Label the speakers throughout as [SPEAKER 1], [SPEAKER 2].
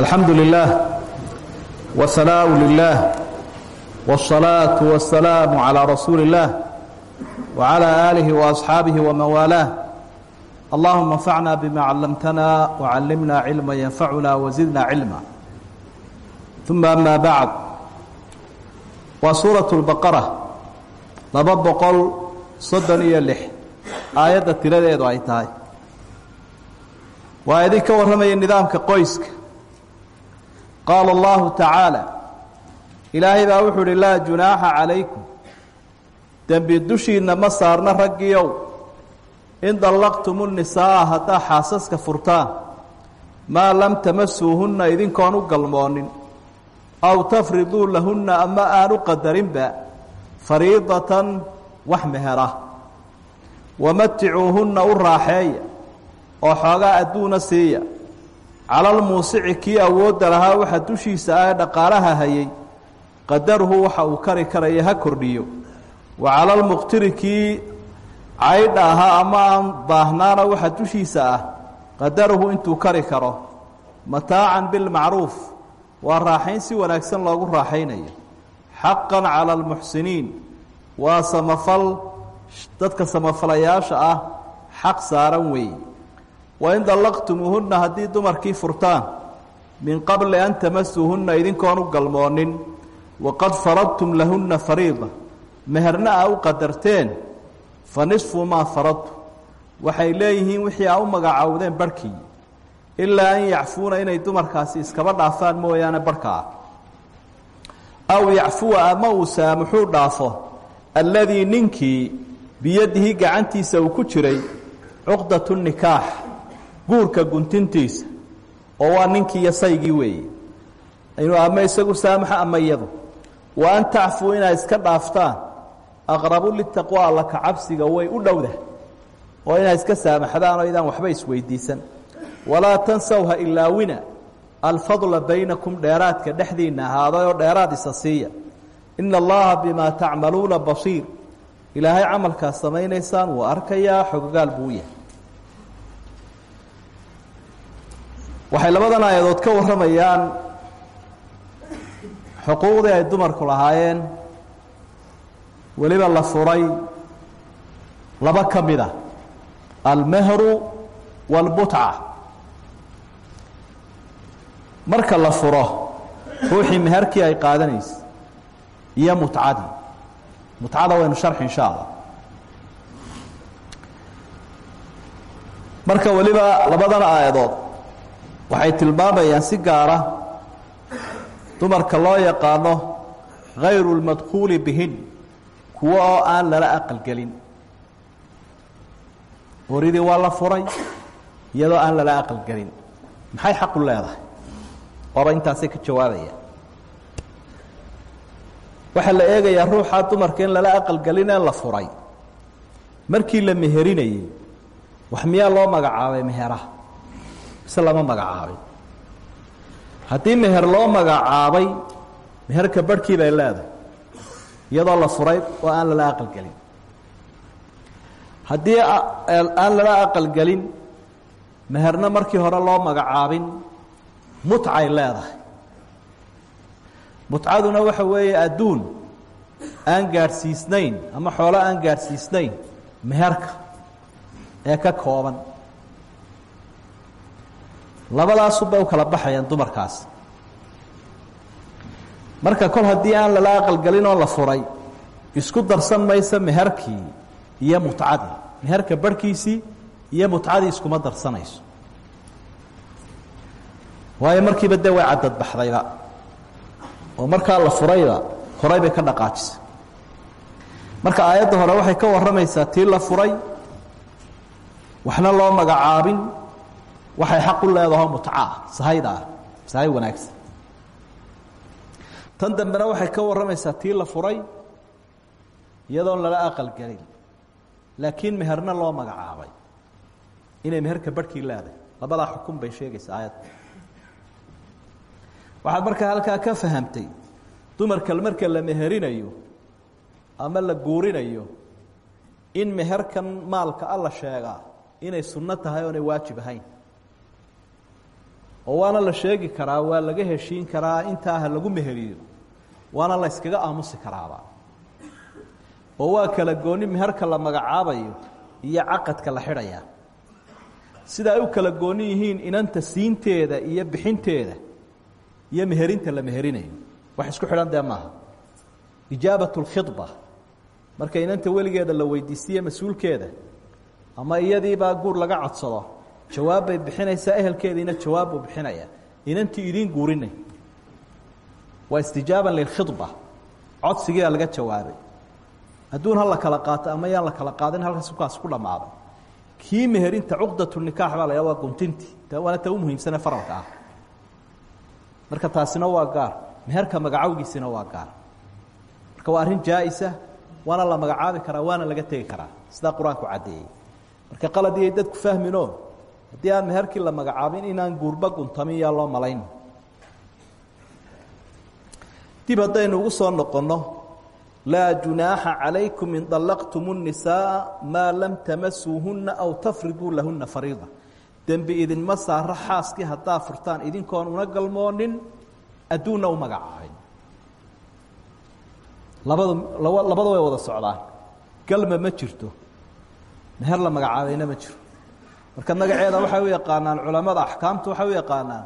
[SPEAKER 1] alxamdu lilah wsalaau lilah wالصalaaةu waالsalaamu عalى rasuuli اllah wعalى aalihi وaصxaabihi wman waalaah allahuma اnfacna bima callamtana wcallimna cilma yanfacuna wazidna cilma uma ama bacd waa suuraة اlbaqara laba boqol soddon iyo lix aayadda tiradeedu ay tahay waa idin ka warramaya nidaamka qoyska qaala allahu tacaala ilaahay baa wuxuu uhi laa junaaxa calaykum dembi dushiinna ma saarna raggiiow in dallaqtumu nisaaa haddaa xaasaska furtaan maa lam tamasuuhunna idinkoon u galmoonin aw tafriduu lahunna ama aan u qadarinba fariidatan wax mehera wamaticuuhunna u raaxeeya oo xoogaa adduuna siiya calalmuusici kii awoodda lahaa waxa dushiisa ah dhaqaalaha hayay qadaruhu waxa uu kari karaya ha kordhiyo. Wa calalmuqtiri kii caydha ahaa ama aan baahnaana waxa dushiisa ah qadaruhu intuu kari karo. Mataacan bilmacruuf waa raaxayn si wanaagsan loogu raaxaynayo. Xaqan cala almuxsiniin waa samafal dadka samafalayaasha ah xaq saaran weeye wain dallaqtumuuhunna haddii dumarkii furtaan min qabli an tamasuuhunna idinkoon u galmoonin waqad faradtum lahunna fariida. Meherna aa u qadarteen fa nisfu maa faradtu. Waxay leeyihiin wixii aa u magacowdeen barhkii ilaa an yacfuuna inay dumarkaasi iskaba dhaafaan mooyaane barhka ah aw yacfuwa ama uu saamuxuu dhaafo alladii ninkii biyadihi gacantiisa uu ku jiray cuqdatu nikaax guurka guntintiisa oo waa ninkii iyo weeye. Inuu ama isagu saamaxo ama iyadu? Wa an tacfuu inaad iska dhaaftaan? Aqrabu litaqwa alla ka cabsiga way u dhowda. Oo inaad iska saamaxdaan oo idaan waxba isweydiisan. Walaa tansaw ha ilaawina. Alfadla baynakum dheeraadka dhexdiinna ahaaday oo dheeraad isa siiya. Ina allaha bimaa tacmaluuna basiir. Ilaahay camalkaas samaynaysaan wuu arkayaa xogogaal buu yahay waxay labadan aayadood ka warramayaan xuquuqdii ay dumarku lahaayeen. Weliba la furay. Laba ka mid a almehru waalbutca marka la furo ruuxii meherkii ay qaadanaysa iyo mutcadii mutcada waynu sharxi insha allah. Marka weliba labadan aayadood waxay tilmaamayaan si gaara dumarka loo yaqaano hayru lmadkuuli bihin kuwo oo aan lala aqalgelin horidii waa la furay iyadoo aan lala aqalgelin maxay xaqu leedahay? Waaba intaasay ka jawaabaya. Waxaa la eegayaa ruuxaa dumarka in lala aqalgelin ee la furay. Markii la meherinayey wax miyaa loo magacaabay meheraha mise lama magacaabin haddii meher loo magacaabay meherka barhkii bay leedahay. Iyadoo la furay oo aan lala aqalgelin haddii aan lala aqalgelin meherna markii hore loo magacaabin mutcay leedahay. Mutcaduna waxa weeye adduun aan gaadhsiisnayn ama xoolo aan gaadhsiisnayn meherka ee ka kooban labadaasubay u kala baxayaan dumarkaas. Marka kol haddii aan lala aqalgelin oo la furay isku darsan maysa meherkii iyo mutcadii. Meherka barhkiisii iyo mutcadii iskuma darsanayso. Waayo markiiba dee way cadadbaxdayba oo markaa la furayba horay bay ka dhaqaajisay. Marka aayadda hore waxay ka warramaysaa tii la furay waxna loo magacaabin waxay xaq u leedaho mutca sahayda ah sahay wanaagsan. Tan dambena waxay ka warramaysaa tii la furay iyadoon lala aqalgelin laakiin meherna loo magacaabay. Inay meherka barhkii leedahay. Labadaa xukun bay sheegaysa aayadda waxaad markaa halkaa ka fahamtay dumarka marka la meherinayo ama la guurinayo in meherkan maalka alla sheegaa inay sunno tahay oonay waajib ahayn oo waana la sheegi karaa waa laga heshiin karaa intaa ha lagu meheriyo waana la yskaga aamusi karaaba. oo waa kala gooni meherka la magacaabayo iyo caqadka la xidhaya. Sida ay u kala gooni yihiin inanta siinteeda iyo bixinteeda iyo meherinta la meherinayo. Wax isku xidhan dee maaha. Ijaabat اlkhidba marka inanta weligeeda la weydiisiiye mas'uulkeeda ama iyadiibaa guur laga codsado jawaab bay bixinaysaa ehelkeediina jawaab buu bixinaya inantii idiin guurinay. Waa istijaaban lilkhidba codsigiibaa laga jawaabay adduun ha la kala qaato ama yaan la kala qaadin halkaas kaas ku dhammaaday kii meherinta cuqdatu nikaax baa la ydhaha waa guntintii waana ta u muhiimsane faralka ah. Marka taasina waa gaar. Meherka magacawgiisina waa gaar. Marka waa arrin jaa-isa waana la magacaabi karaa waana laga tegi karaa. Sidaa qur'aanku caddeeyey. Marka qaladiyay dadku fahmino haddii aan meherkii la magacaabin inaan guurba guntamin yaa loo malayn dib haddaynu ugu soo noqonno laa junaaxa calaykum in طallaqtum الnisaaa maa lam tamasuuhunna aw tafriduu lahuna fariida dembi idinma saaro xaaskii haddaa furtaan idinkoon una galmoonin adduunna u magacaabin labadu labada way wada socdaan galma ma jirto meher la magacaabayna ma jiro marka magaceeda waxay u yaqaanaan culamada axkaamta waxay u yaqaanaan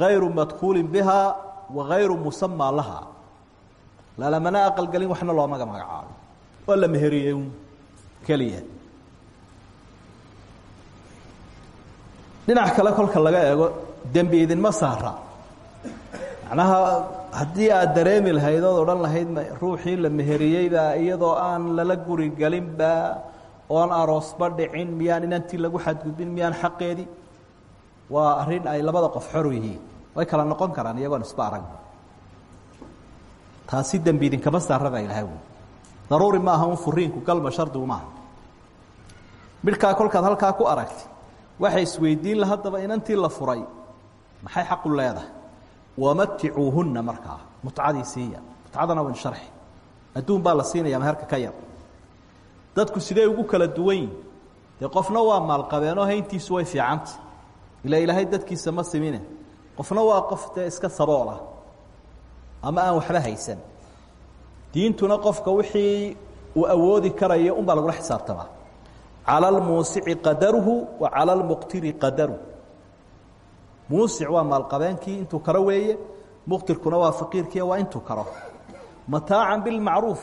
[SPEAKER 1] gayru madkuulin biha wa gayru musamaa laha. Lalamana aqalgelin waxna loomaga magacaabo oo la meheriyey un keliya. Kolka laga eego dembi idinma saara. Macnaha haddii aad dareemi lahayd ood lahayd ruuxii la meheriyeyba iyadoo aan lala guri gelinba oon aroosba dhicin miyaan inantii lagu xadgudbin miyaan xaqeedii waa arrin ay labada qof xor yihiin. Way kala noqon karaan iyagoon isba aragba taasi dembi idinkama saaraba ilahay daruuri maaha un furiinku galma shardigu maaha midhkaa kolkaad halkaa ku aragti waxay isweydiin la haddaba inantii la furay. Maxay xaqu leedahay? Wamaticuuhunna markaa mutcadii siiya mutcadana wayn sharxi. Adduun baa la siinaya meherka ka yar dadku sidee ugu kala duwan yihiin dee qofna waa maalqabeenoo hayntiisu way fiicanta ila ilaahay dadkiisa ma simine. Qofna waa qof iska saboolah ama aan waxba haysan. Diintuna qofka wixii uu awoodi karayo un baa lagula xisaabtamaa cala almuusici qadaruhu wa cala almuqtiri qadaruh muusic waa maalqabeenkii intuu karo weeye muqtirkuna waa faqiirkii waa intuu karo. Mataacan bilmacruuf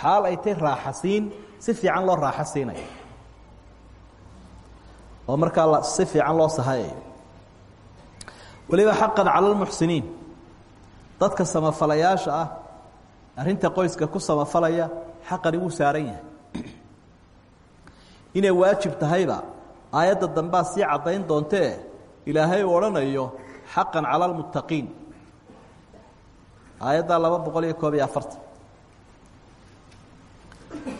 [SPEAKER 1] xaal ay tay raaxasiin si fiican loo raaxo siinayo oo markaa si fiican loo sahayayo waliba xaqan cala almuxsiniin. Dadka samafalayaasha ah arrinta qoyska ku samafalaya xaqani wuu saaran yahay. Inay waajib tahayba aayadda dambaa sii caddayn doontee ilaahay uu odhanayo xaqan cala almuttaqiin. Aayaddaa laba boqol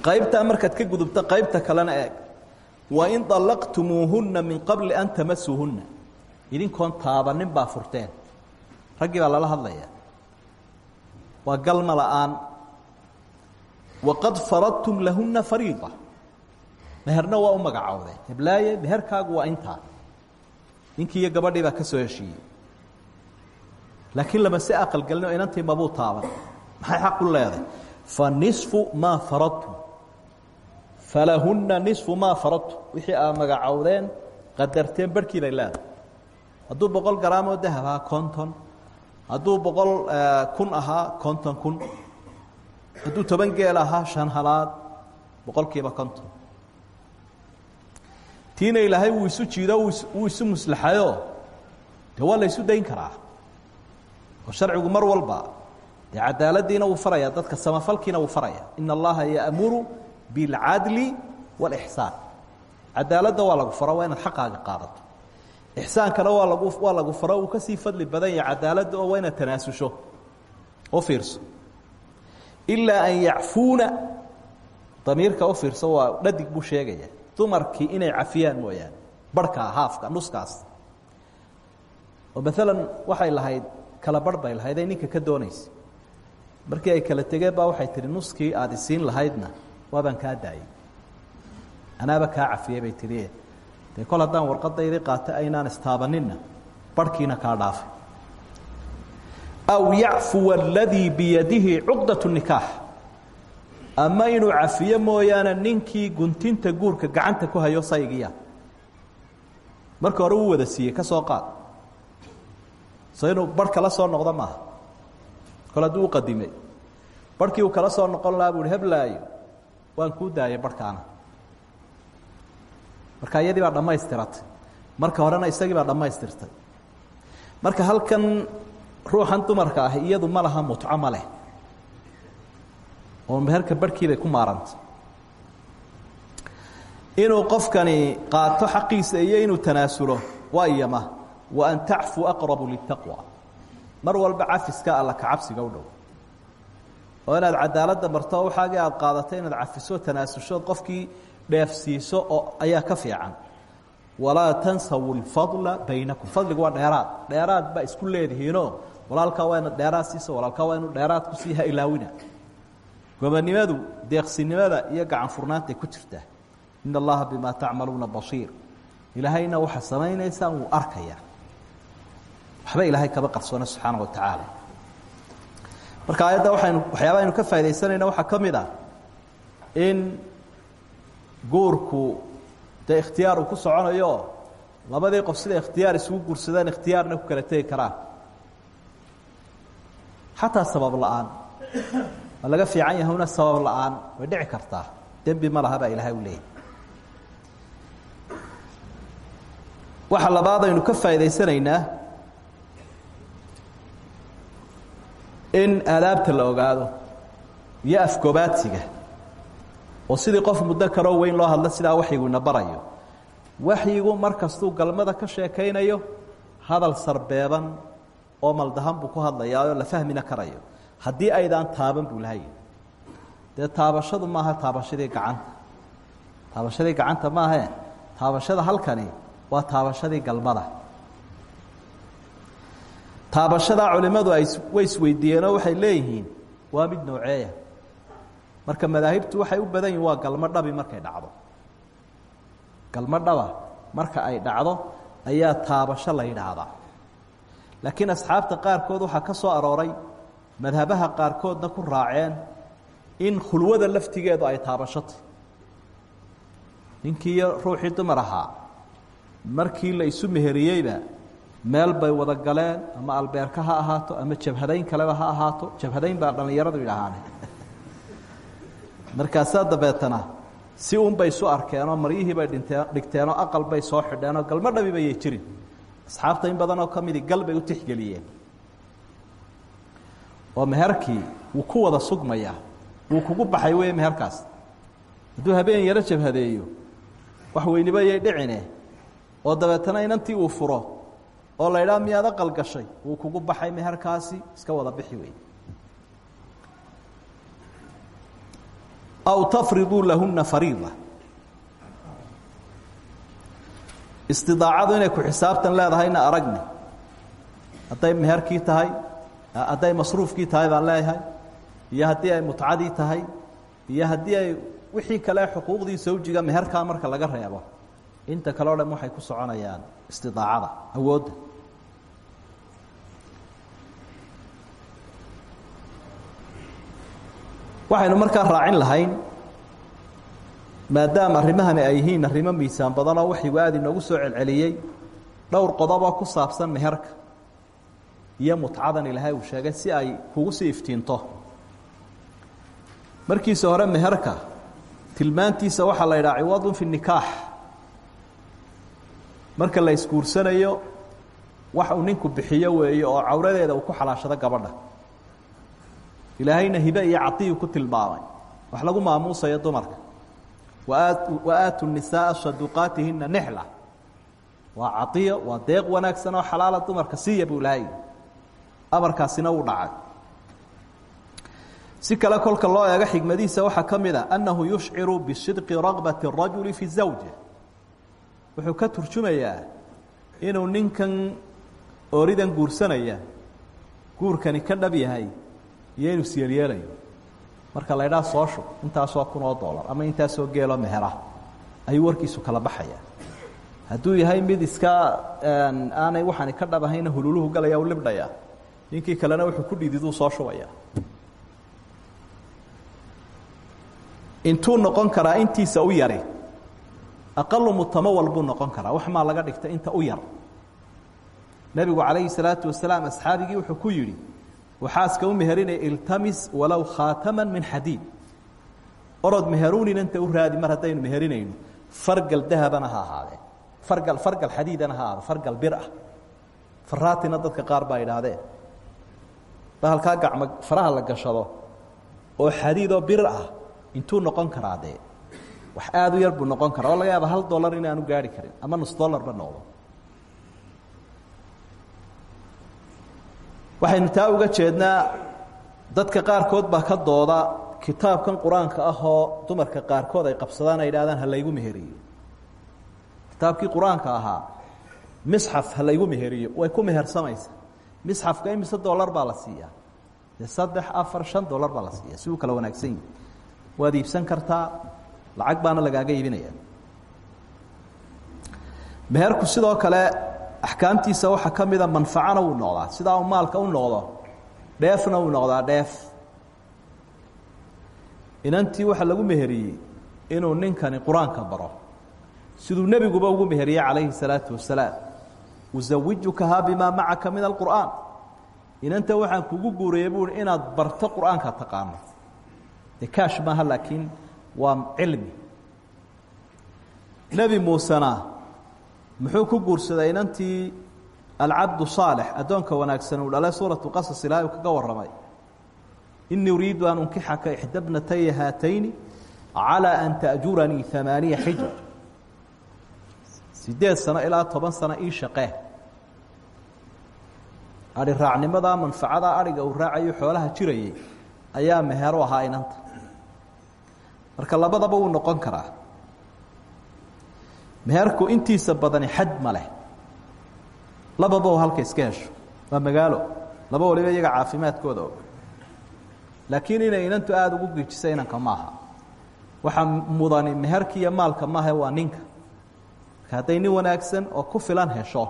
[SPEAKER 1] qaybtaa markaad ka gudubto qaybta kalena eeg. Wain dallaqtumuuhunna min qabli an tamasuuhunna idinkoon taabanin baa furteen. Raggii baa lala hadlaya waa galma la'aan. Waqad faradtum lahunna fariida. Meherna waa u magacoodeen meherkaagu waa intaa. Ninkii iyo gabadhii baa ka soo heshiiyey. Laakiin lama si aqalgelin oo inantii mabuu taaban. Maxay xaq u leedahay nisfu maa faradtum falahunna nisfu maa faradtum wixii aa magacowdeen qadarteen barhkii bay leedahay hadduu boqol garaamoo dahab ahaa konton hadduu boqol kun ahaa konton kun hadduu toban geel ahaa shan halaad boqolkiiba konton tiina ilaahay wuu isu jiido wuu isu muslaxayo dee waa la ysu dayn karaa oo sharcigu mar walba dee cadaaladiina wuu faraya dadka samafalkiina wuu faraya. Ina allaha yaamuru biاlcadli wاlixsaan cadaaladda waa lagu faro waa inaad xaqaaga qaadato. Ixsaankana waa lagu waa lagu faro uu ka sii fadli badan yahay cadaaladda oo waa inaad tanaasusho oo fiirso. Ilaa an yacfuuna damiirka u fiirso waa dhadig buu sheegaya. Dumarkii inay cafiyaan mooyaane barhkaa haafka nuskaas. Oo maalan waxay lahayd kala barh bay lahayd ay ninka ka doonaysa markii ay kala tegeen baa waxay tihi nuskii aada isiin lahaydna waabaan kaa daayey. Anaaba kaa cafiyey bay tihi dee kol haddaan warqadaydii qaata aynaan istaabaninna barhkiina kaa dhaafay. Aw yacfuwa aladii biyadihi cuqdat nikaax ama inuu cafiyo mooyaane ninkii guntinta guurka gacanta ku hayo saygiya. Marka hore uu wada siiyey ka soo qaad. So inuu barh soo noqdo maaha kol hadduu u qadimay. Barhkii uu kala soo noqon lahaa bu uhi heblaayo waan kuu daayay barhkaana marka iyadii baa dhammaystiratay marka horena isagii baa dhammaystirtay. Marka halkan ruuxan dumarka ah iyadu ma laha mutco ma leh. Oo meherka barhkiibay ku maarantay inuu qofkani qaato xaqiisa iyo inuu tanaasulo waa iyama wa an tacfuu aqrabu litaqwa mar walba cafiska alla ka cabsiga u dhow. Oo inaad cadaaladda marto waxaagii aada qaadatay inaad cafiso tanaasushood qofkii dheefsiiso oo ayaa ka fiican. Walaa tansawu lfadla baynakum. Fadligu waa dheeraad. Dheeraad baa isku leedihiinoo walaalkaa waa ina dheeraad siiso walaalkaa waa inuu dheeraad ku sii ha ilaawina gobonnimadu deeqsinimada iyo gacan furnaantay ku jirtaa in allaha bimaa tacmaluuna basiir ilaahayna waxa samaynaysaan wuu arkaya waxba ilaahay kama qarsoona subxaana wa tacaala marka aayadda waxaynu waxyaaba aynu ka faa'idaysanayna waxaa ka ah in guurku dee ikhtiyaar ku soconayo labadii qof sida ikhtiyaar isugu guursadaan ikhtiyaarna ku kala tegi karaan. Xataa sabab la'aan. Laga fiican yahuna sabab la'aan way dhici kartaa. Dembi ma laha baa ilaahay u leeyahy waxa labaad aynu ka faa'idaysanaynaa in aadaabta la ogaado iyo afgobaadsiga oo sidii qof muddo karoo weyn loo hadlo sidaa waxyigu ina barayo. Waxyigu mar kastuu galmada ka sheekaynayo hadal sarbeeban oo maldahan buu ku hadlayaa oo la fahmina karayo. Haddii aydaan taaban buu lahay. Dee taabashadu maaha taabashadii gacanta. Taabashadii gacanta maahe taabashada halkani waa taabashadii galmada taabashadaa culimmadu ay way isweydiiyeenoo waxay leeyihiin waa mid nooceeya. Marka madaahibtu waxay u badan yihiin waa galmo dhabi markay dhacdo. Galmo dhaba marka ay dhacdo ayaa taabasho la yidhaahdaa. Laakiin asxaabta qaarkood waxaa ka soo arooray madhabaha qaarkoodna ku raaceen in khulwada laftigeedu ay taabashotay ninkiiyo ruuxii dumar ahaa markii la isu meheriyeyba meel bay wada galeen ama albeerka ha ahaato ama jabhadayn kaleba ha ahaato. Jabhadayn baa dhallinyaradu yidhaahaane markaasaa dabeetana si un bay isu arkeenoo maryihii bay dhigteenoo aqal bay soo xidheenoo galmo dhabi bayay jirin. Asxaabta in badanoo ka midii gal u tixgeliyeen. Oo meherkii wuu ku wada sugmayaa. Wuu kugu baxay wey meherkaas. Hadduu habeen yaro jabhadeeyo wax weyniba dhicine oo dabeetana inantii uu furo oo la idhaha miyaad aqal gashay wuu kugu baxay meherkaasi iska wada bixi wey aw tafriduu lahuna fariida. Istidaacadu inay ku xisaabtan leedahayna aragni hadday meherkii tahay hadday masruufkii tahay baan leeyahay. Iyo haddii ay mutcadii tahay iyo haddii ay wixii kale xuquuqdii sawjiga meherkaa marka laga reebo. Inta kale o dhan waxay ku soconayaan istidaacada awoodda waxaynu markaa raacin lahayn maadaama arrimahani ay yihiin arrimo miisaan badanoo waxigu aada inoogu soo celceliyey dhowr qodoboo ku saabsan meherka iyo mutcadan ilaahay uu sheegay si ay kugu sii iftiinto. Markiisa hore meherka tilmaantiisa waxaa la yidhaha ciwadun fi nikaax. Marka la isguursanayo wax uu ninku bixiyo weeye oo cawradeeda uu ku xalaashado gabadha ilaahayna hibe iyo cadiyu ku tilmaamay. Wax lagu maamuusayo dumarka. Wa aatu nisaaa saduqaatihina nixla. Waa cadiyo waa deeq wanaagsan oo xalaala dumarka siiya buu ilaahay. Amarkaasina uu dhacay. Si kale kolka loo eego xigmadihiisa waxaa ka mid a annahu yushciru bisidqi ragbati الrajuli fi zawja wuxuu ka turjumayaa inuu ninkan ooridan guursanaya guurkani ka dhab yahay iyo inuu marka la ydhaha soo shub intaasoo kun oo dollar ama intaasoo geeloo mehera. Ayuu warkiisu kala baxaya. Hadduu yahay mid iska aanay waxaani ka dhab hululuhu galaya u libdhaya ninkii kalena wuxuu ku dhididuu soo shubaya. Intuu noqon karaa intiisa u yari aqalu mutamawal buu noqon karaa. Wax maa laga dhigta inta u yar? Nebigu calayhi salaatu wasalaam asxaabigii wuxuu ku yidhi waxaaska u meherinaya iltamis walow khaataman min xadiid orod meheruunin inta u raadi mar haddaynu meherinayno fargal dahabana ha ahaadee fargal fargal xadiidana ha ahaado fargal bir ah faraatina dadka qaar baa idhaahdeen bahalkaa gacmo faraha la gashado oo xadiidoo bir ah intuu noqon karaa dee wax aada u yar buu noqon karaa oo laga yaaba hal dollar inaanu gaari karin ama nus dollarba noqdo waxaynu taa uga jeednaa dadka qaarkood baa ka dooda kitaabkan qur'aanka ah oo dumarka qaarkood ay qabsadaan ay idhahdaan ha laygu meheriyo. Kitaabkii qur'aanka ahaa misxaf ha laygu meheriyo way ku mehersamaysa misxafka imise dollar baa la siiyaa. Dee saddex afar shan dollar baa la siiya si uu kala wanaagsan yihi waad iibsan kartaa lacag baana lagaaga iibinaya meherku sidoo kale axkaamtiisa waxaa ka mida wuu noqdaa. Sidaa uu maalka u noqdo dheefna wuu noqdaa dheef. Inantii waxaa lagu meheriyey inuu ninkani qur'aanka baro. Siduu nebiguba ugu meheriyey calayhi salaatu wasalaam. Usawijukahaa bimaa macaka min alqur'aan. Inanta waxaan kugu guuriyey buui inaad barto qur'aanka taqaano. Dee kaash maaha laakiin waa cilmi. Nebi muxuu ku guursaday inantii alcabdu saalix addoonka wanaagsan uu dhalay suuratu qasas ilaahay uu kaga warramay. Inii an unkixaka ixda bnataya haatayni calىa an taأjuranii amaaniya xijaj. Sideed sano ilaa toban sano ii shaqee. Adhi raacnimadaa manfacadaa adhiga uu raacayo xoolaha jirayay ayaa meheru ahaa inanta. Marka labadaba wuu noqon karaa meherku intiisa badani xad ma leh. Lababa halka iska hesho. Waa magaalo. Laba waliba iyaga caafimaadkooda laakiin inay inantu aada ugu gejisa inanka maaha. Waxaa mudani meherka iyo maalka maaha waa ninka. Hadday nin wanaagsan oo ku filan hesho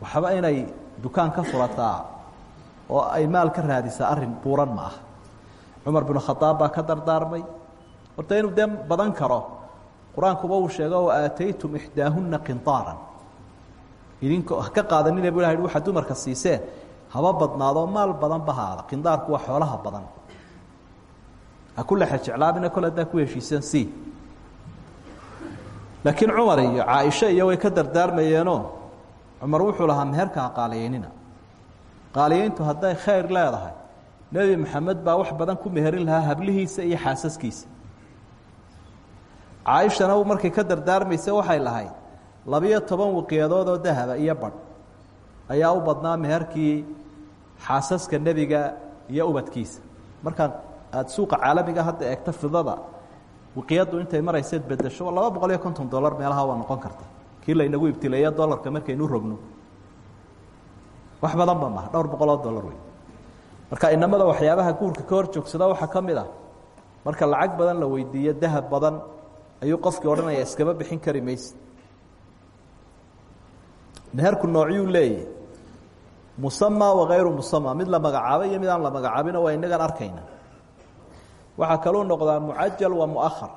[SPEAKER 1] waxba inay dukaan ka furataa oo ay maal ka raadisaa arrin buuran ma aha cumar binu khadaab ka dardaarmay. Horta inuu badan karo qur'aankuba uu sheego wa aataytum ixdaahunna qintaaran. Idinko ha ka qaadanina bu ilaha waxaad dumarka siiseen haba badnaadoo maal badan bahaada qindaarku waa xoolaha badan. Ha ku lexe jeclaabina kole haddaa ku heshiiseen si. Laakiin cumar iyo caaisha iyo way ka dardaarmayeenoo cumar wuxuu lahaa meherka ha qaaliyeynina qaaliyeyntu hadday khayr leedahay. Nebi maxamed baa wax badan ku meherin lahaa hablihiisa iyo xaasaskiisa caaishana markay ka dardaarmaysa waxay lahayd labiyo toban oo dahaba iyo badh. Ayaa u badnaa meherkii xaasaska nebiga iyo ubadkiisa. Markaa aada suuqa caalamiga hadda eegto fidada wiqyaddu intay marayseed bedesho laba dollar meelaha waa noqon karta. Kii laynagu ibtileeya dolarka markaynu rogno. Wax badanba maha dhowr boqoloo dollar wey marka inamada waxyaabaha guurka ka hor joogsada waxaa ka ah marka lacag badan la weydiiyo dahab badan ayuu qofkii odhanaya iskaba bixin kari mayse meherku noocyuu leeyahy musama wakayru musama mid la magacaabo iyo mid aan la magacaabino waa inagaan arkayna. Waxaa kaluu noqdaa mucajal wa muahar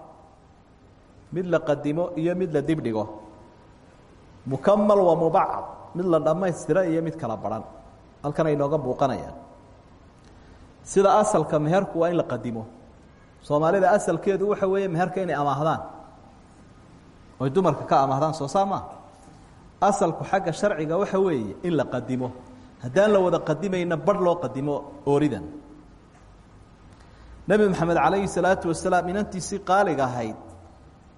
[SPEAKER 1] mid la qadimo iyo mid la dibdhigo mukamal wa mubacad. Mid la dhammaystira iyo mid kala baran. Halkan ay nooga muuqanayaan. Sida asalka meherku waa in la qadimo. Soomaalida asalkeedu waxa weeye meherka inay amaahdaan oy dumarka ka amaahdaan soo saa asalku xagga sharciga waxa weeye in la qadimo. Haddaan la wada qadimayna barh loo qadimo ooridan. Nebi maxamed calayhi salaatu wasalaam inantiisii qaaliga ahayd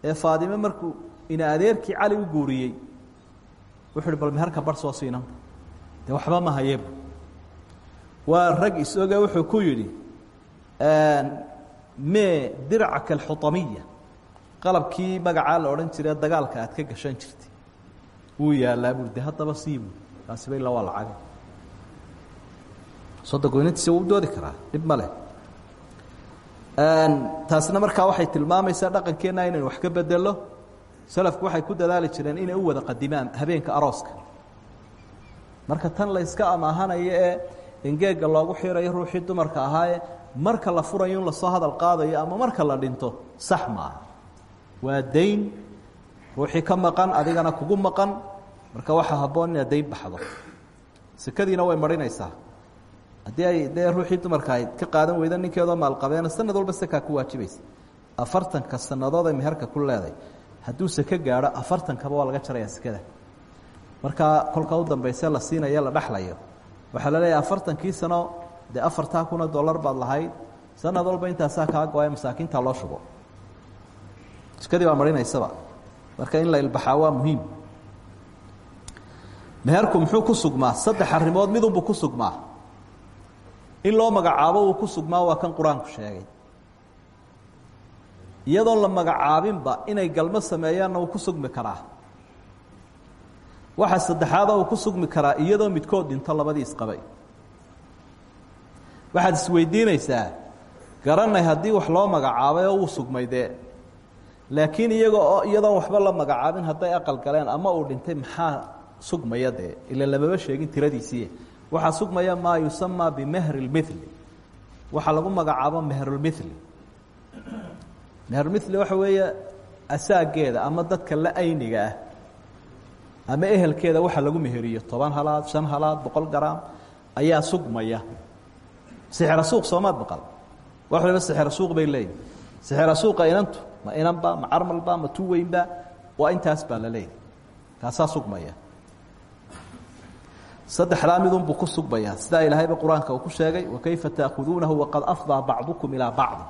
[SPEAKER 1] ee faadime markuu ina adeerkii cali u guuriyey wuxu bal meherka barh soo siinanta dee waxba ma hayebu waa rag is-oge wuxuu ku yidhi mee dircaka alxutamiya qalabkii magacaa la odhan jire dagaalka aad ka gashan jirtay wuu yaallaa bui de haddaba siibu taasiba ila waa lacaga sodogoynantiisa wuu doodi karaa dhib ma leh. Taasina markaa waxay tilmaamaysaa dhaqankeenna inaynu wax ka bedelo salafku waxay ku dadaali jireen inay u wada qadimaan habeenka arooska. Marka tan la yska amaahanayo ee engeega loogu xirayo ruuxii dumarka ahaaye marka la furayo in la soo hadal qaadayo ama marka la dhinto sax maaha waa dayn ruuxii ka maqan adigana kugu maqan. Marka waxaa habboon inaad dayn baxdo. Sekadiina way marinaysaa. Haddii ay dee ruuxii dumarka ka qaadan weyda ninkeedoo maalqabeena sanad walba sekaa ku waajibaysa. Afartanka sannadood ay meherka ku leedahay hadduu seke gaadho afartankaba waa laga jarayaa sekada markaa kolka u dambayse la siinayo la dhexlayo waxaa la leeyahay afartankii sano dee afartaa kuna dollar baad lahayd. Sanad walba intaasaa kaa go'ay masaakiinta loo shubo sekadii baa marinaysaba marka in la ilbaxaa waa muhiim. Meherku muxuu ku sugmaa? Saddex arrimood midunbuu ku sugmaa. In loo magacaabo uu ku sugmaa waa kan qur'aanku sheegay. Iyadoon la magacaabinba inay galmo sameeyaanna uu ku sugmi karaa. Waxa saddexaadoo uu ku sugmi karaa iyadoo midkood dhinto labadii isqabay. Waxaad isweydiinaysaa garanay haddii wax loo magacaabay oo uu sugmay dee laakiin iyaga oo iyadoon waxba la magacaabin hadday aqal galeen ama uu dhintay maxaa sugmaya dee? Ila lamaba sheegin tiradiisii waxaa sugmaya maa yusamaa bimehri اlmili waxaa lagu magacaabo mehrulmili mehrulmili waxa weeye asaageeda ama dadka la ayniga ah ama ehelkeeda waxa lagu meheriyo. Toban halaad shan halaad boqol garaam ayaa sugmaya. Sixra suuq soomaad baqal wax waliba sixra suuq bay leeyihiin sixra suuqa inantu ma inanba ma carmalba ma tuweynba waa intaas baa la leeyahy kaasaa sugmaya. Saddexdaa midunbuu ku sugmayaa sidaa ilaahayba qur'aanka uu ku sheegay wakayfa taakuduunahu waqad afdaa bacdukum ilaa bacdi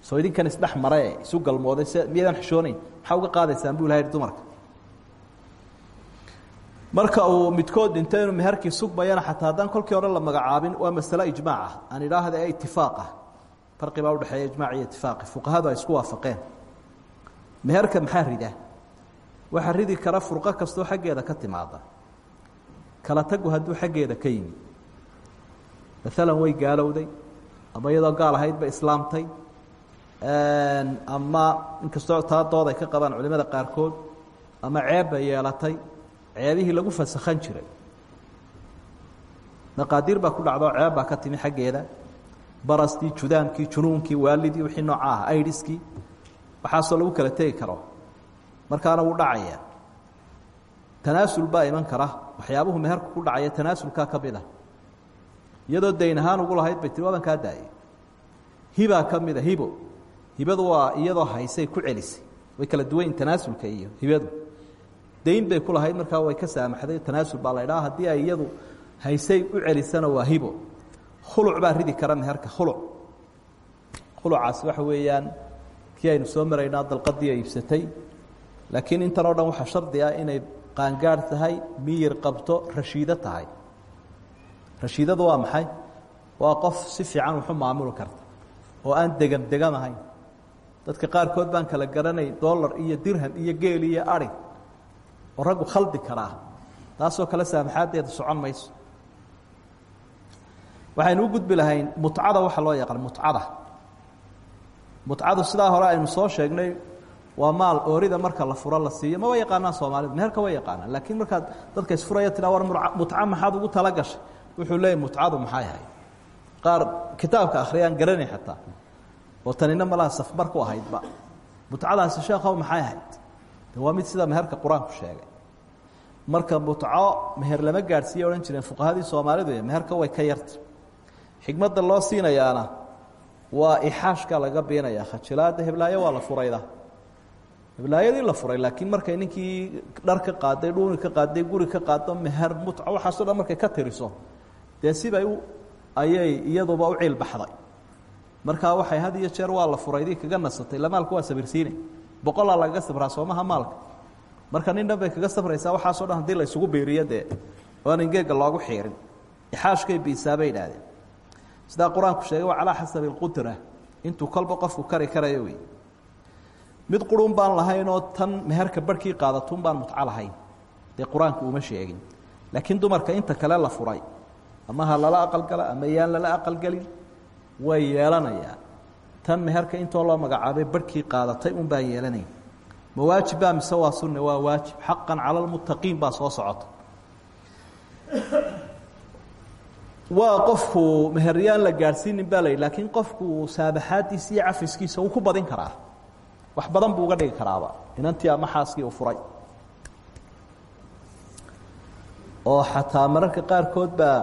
[SPEAKER 1] soo idinkan isdhex mare isu galmooday s miyaydaan xishoonayn maxaa uga qaadaysaan buu ilahay dumarka? Marka uu midkood dhinto inuu meherkii sugmayana xataa haddaan kolkii hore la magacaabin waa masale ijmaac ah. Aan idhaahda ee itifaaq ah farqi baa udhexeeya ijmac iyo itifaaqi fuqahadu ay isku waafaqeen. Meherka maxaa rida? Waxaa ridi kara furqo kastoo xaggeeda ka timaada kala tagu hadduu xaggeeda ka yimi. Maalan way gaalowday ama iyadoo gaal ahayd ba islaamtay. Ama inkastoo taa dood ay ka qabaan culimada qaarkood ama ceeb bay yeelatay ceebihii lagu fasakhan jiray. Maqaadiir baa ku dhacdoo ceeb baa ka timi xaggeeda barastii judaamkii junuunkii waalidii wixii nooca ah aidiskii waxaasoo lagu kala tegi karo. Markaana wuu dhacaya. Tanaasul baa iman kara waxyaabuhu meherku ku dhacaya tanaasulkaa ka mid a iyadoo dayn ahaan ugu lahayd bay tiri wadan kaa daayay. Hibaa ka mida hibo. Hibadu waa iyadoo haysay ku celisay. Way kala duwanyiin tanaasulka iyo hibadu. Dayn bay ku lahayd markaa way ka saamaxday. Tanaasul baa la idhaha haddii ay iyadu haysay u celisana waa hibo khuluc baa ridi kara meherka khuluc. Khulucaasi waxa weeyaan kii aynu soo maraynaa dalqadii ay iibsatay. Laakiin intan oo dhan waxaa shardi ah inay qaangaar tahay miyir qabto rashiido tahay. Rashiidadu waa maxay? Waa qof si fiican waxu maamuli karta oo aan degam degam ahayn. Dadka qaarkood baan kala garanay dollar iyo dirham iyo geel iyo ari oo raggu khaldi karaa. Taasoo kale saamaxaaddeeda socon mayso waxaynu u gudbi lahayn mutcada waxa loo yaqaan mutcada. Mutcadu sidaa hore aynu soo sheegnay waa maal oorida marka la furo la siiyo. Maba yaqaanaan soomaalidu? Meherka way yaqaanaan. Laakiin markaad dadka isfuraya tiraa war mutca maxaad ugu tala gashay? Wuxuu leeyay mutcadu maxay ahayd? Qaar kitaabka akhriyaan garanay xataa. Oo tanina malaha safbar ku ahaydba. Mutcadaasi sheekhow maxay ahayd? Waa mid sida meherka qur'aanku sheegay. Marka mutco meher lama gaadhsiiya odhan jireen fuqahadii soomaalidu meherka way ka yarta xikmadda loo siinayaana waa ixaashka laga biinaya khajilaada heblaayo waa la furayda heblaayadii la furay laakiin markay ninkii dhar qaaday dhuuni ka qaaday guri ka qaado meher mutco waxaaso dhan markay ka tiriso dee sibay ayay iyaduba u ciil baxday. Markaa waxay had iyo jeer waa la furaydii kaga nasatay. La maalka waa sabirsiine boqolaa lagaga sabraa soomaha maalka. Marka nin dhan bay kaga sabraysaa waxaasoo dhan haddii la isugu biiriyo dee. Oan ingeega loogu xiirin. Ixaashkay biisaabay idhaahdeen sidaa qur'aanku sheegay waa calaa xasabi اlqudra intuu kolba qofku kari karayo wey mid qurun baan lahayn oo tan meherka barhkii qaadatun baan mutco lahayn. Dee uma sheegin. Laakiin dumarka inta kale la furay ama ha lala aqalgala ama yaan lala aqalgelin way yeelanayaa. Tan meherka intoo loo magacaabay barhkii qaadatay un baan yeelanayn. Ma waajib baa mise waa sunne? Waa waajib. Xaqan cala lmuttaqiin soo socota waa qofku meheryaan la gaadhsiinin baa la yidhi laakiin qofku saabaxaadiisa iyo cafiskiisa wuu ku badin karaa. Wax badan buu uga dhigi karaaba. Inantii ama xaaskii uu furay. Oo xataa mararka qaarkood baa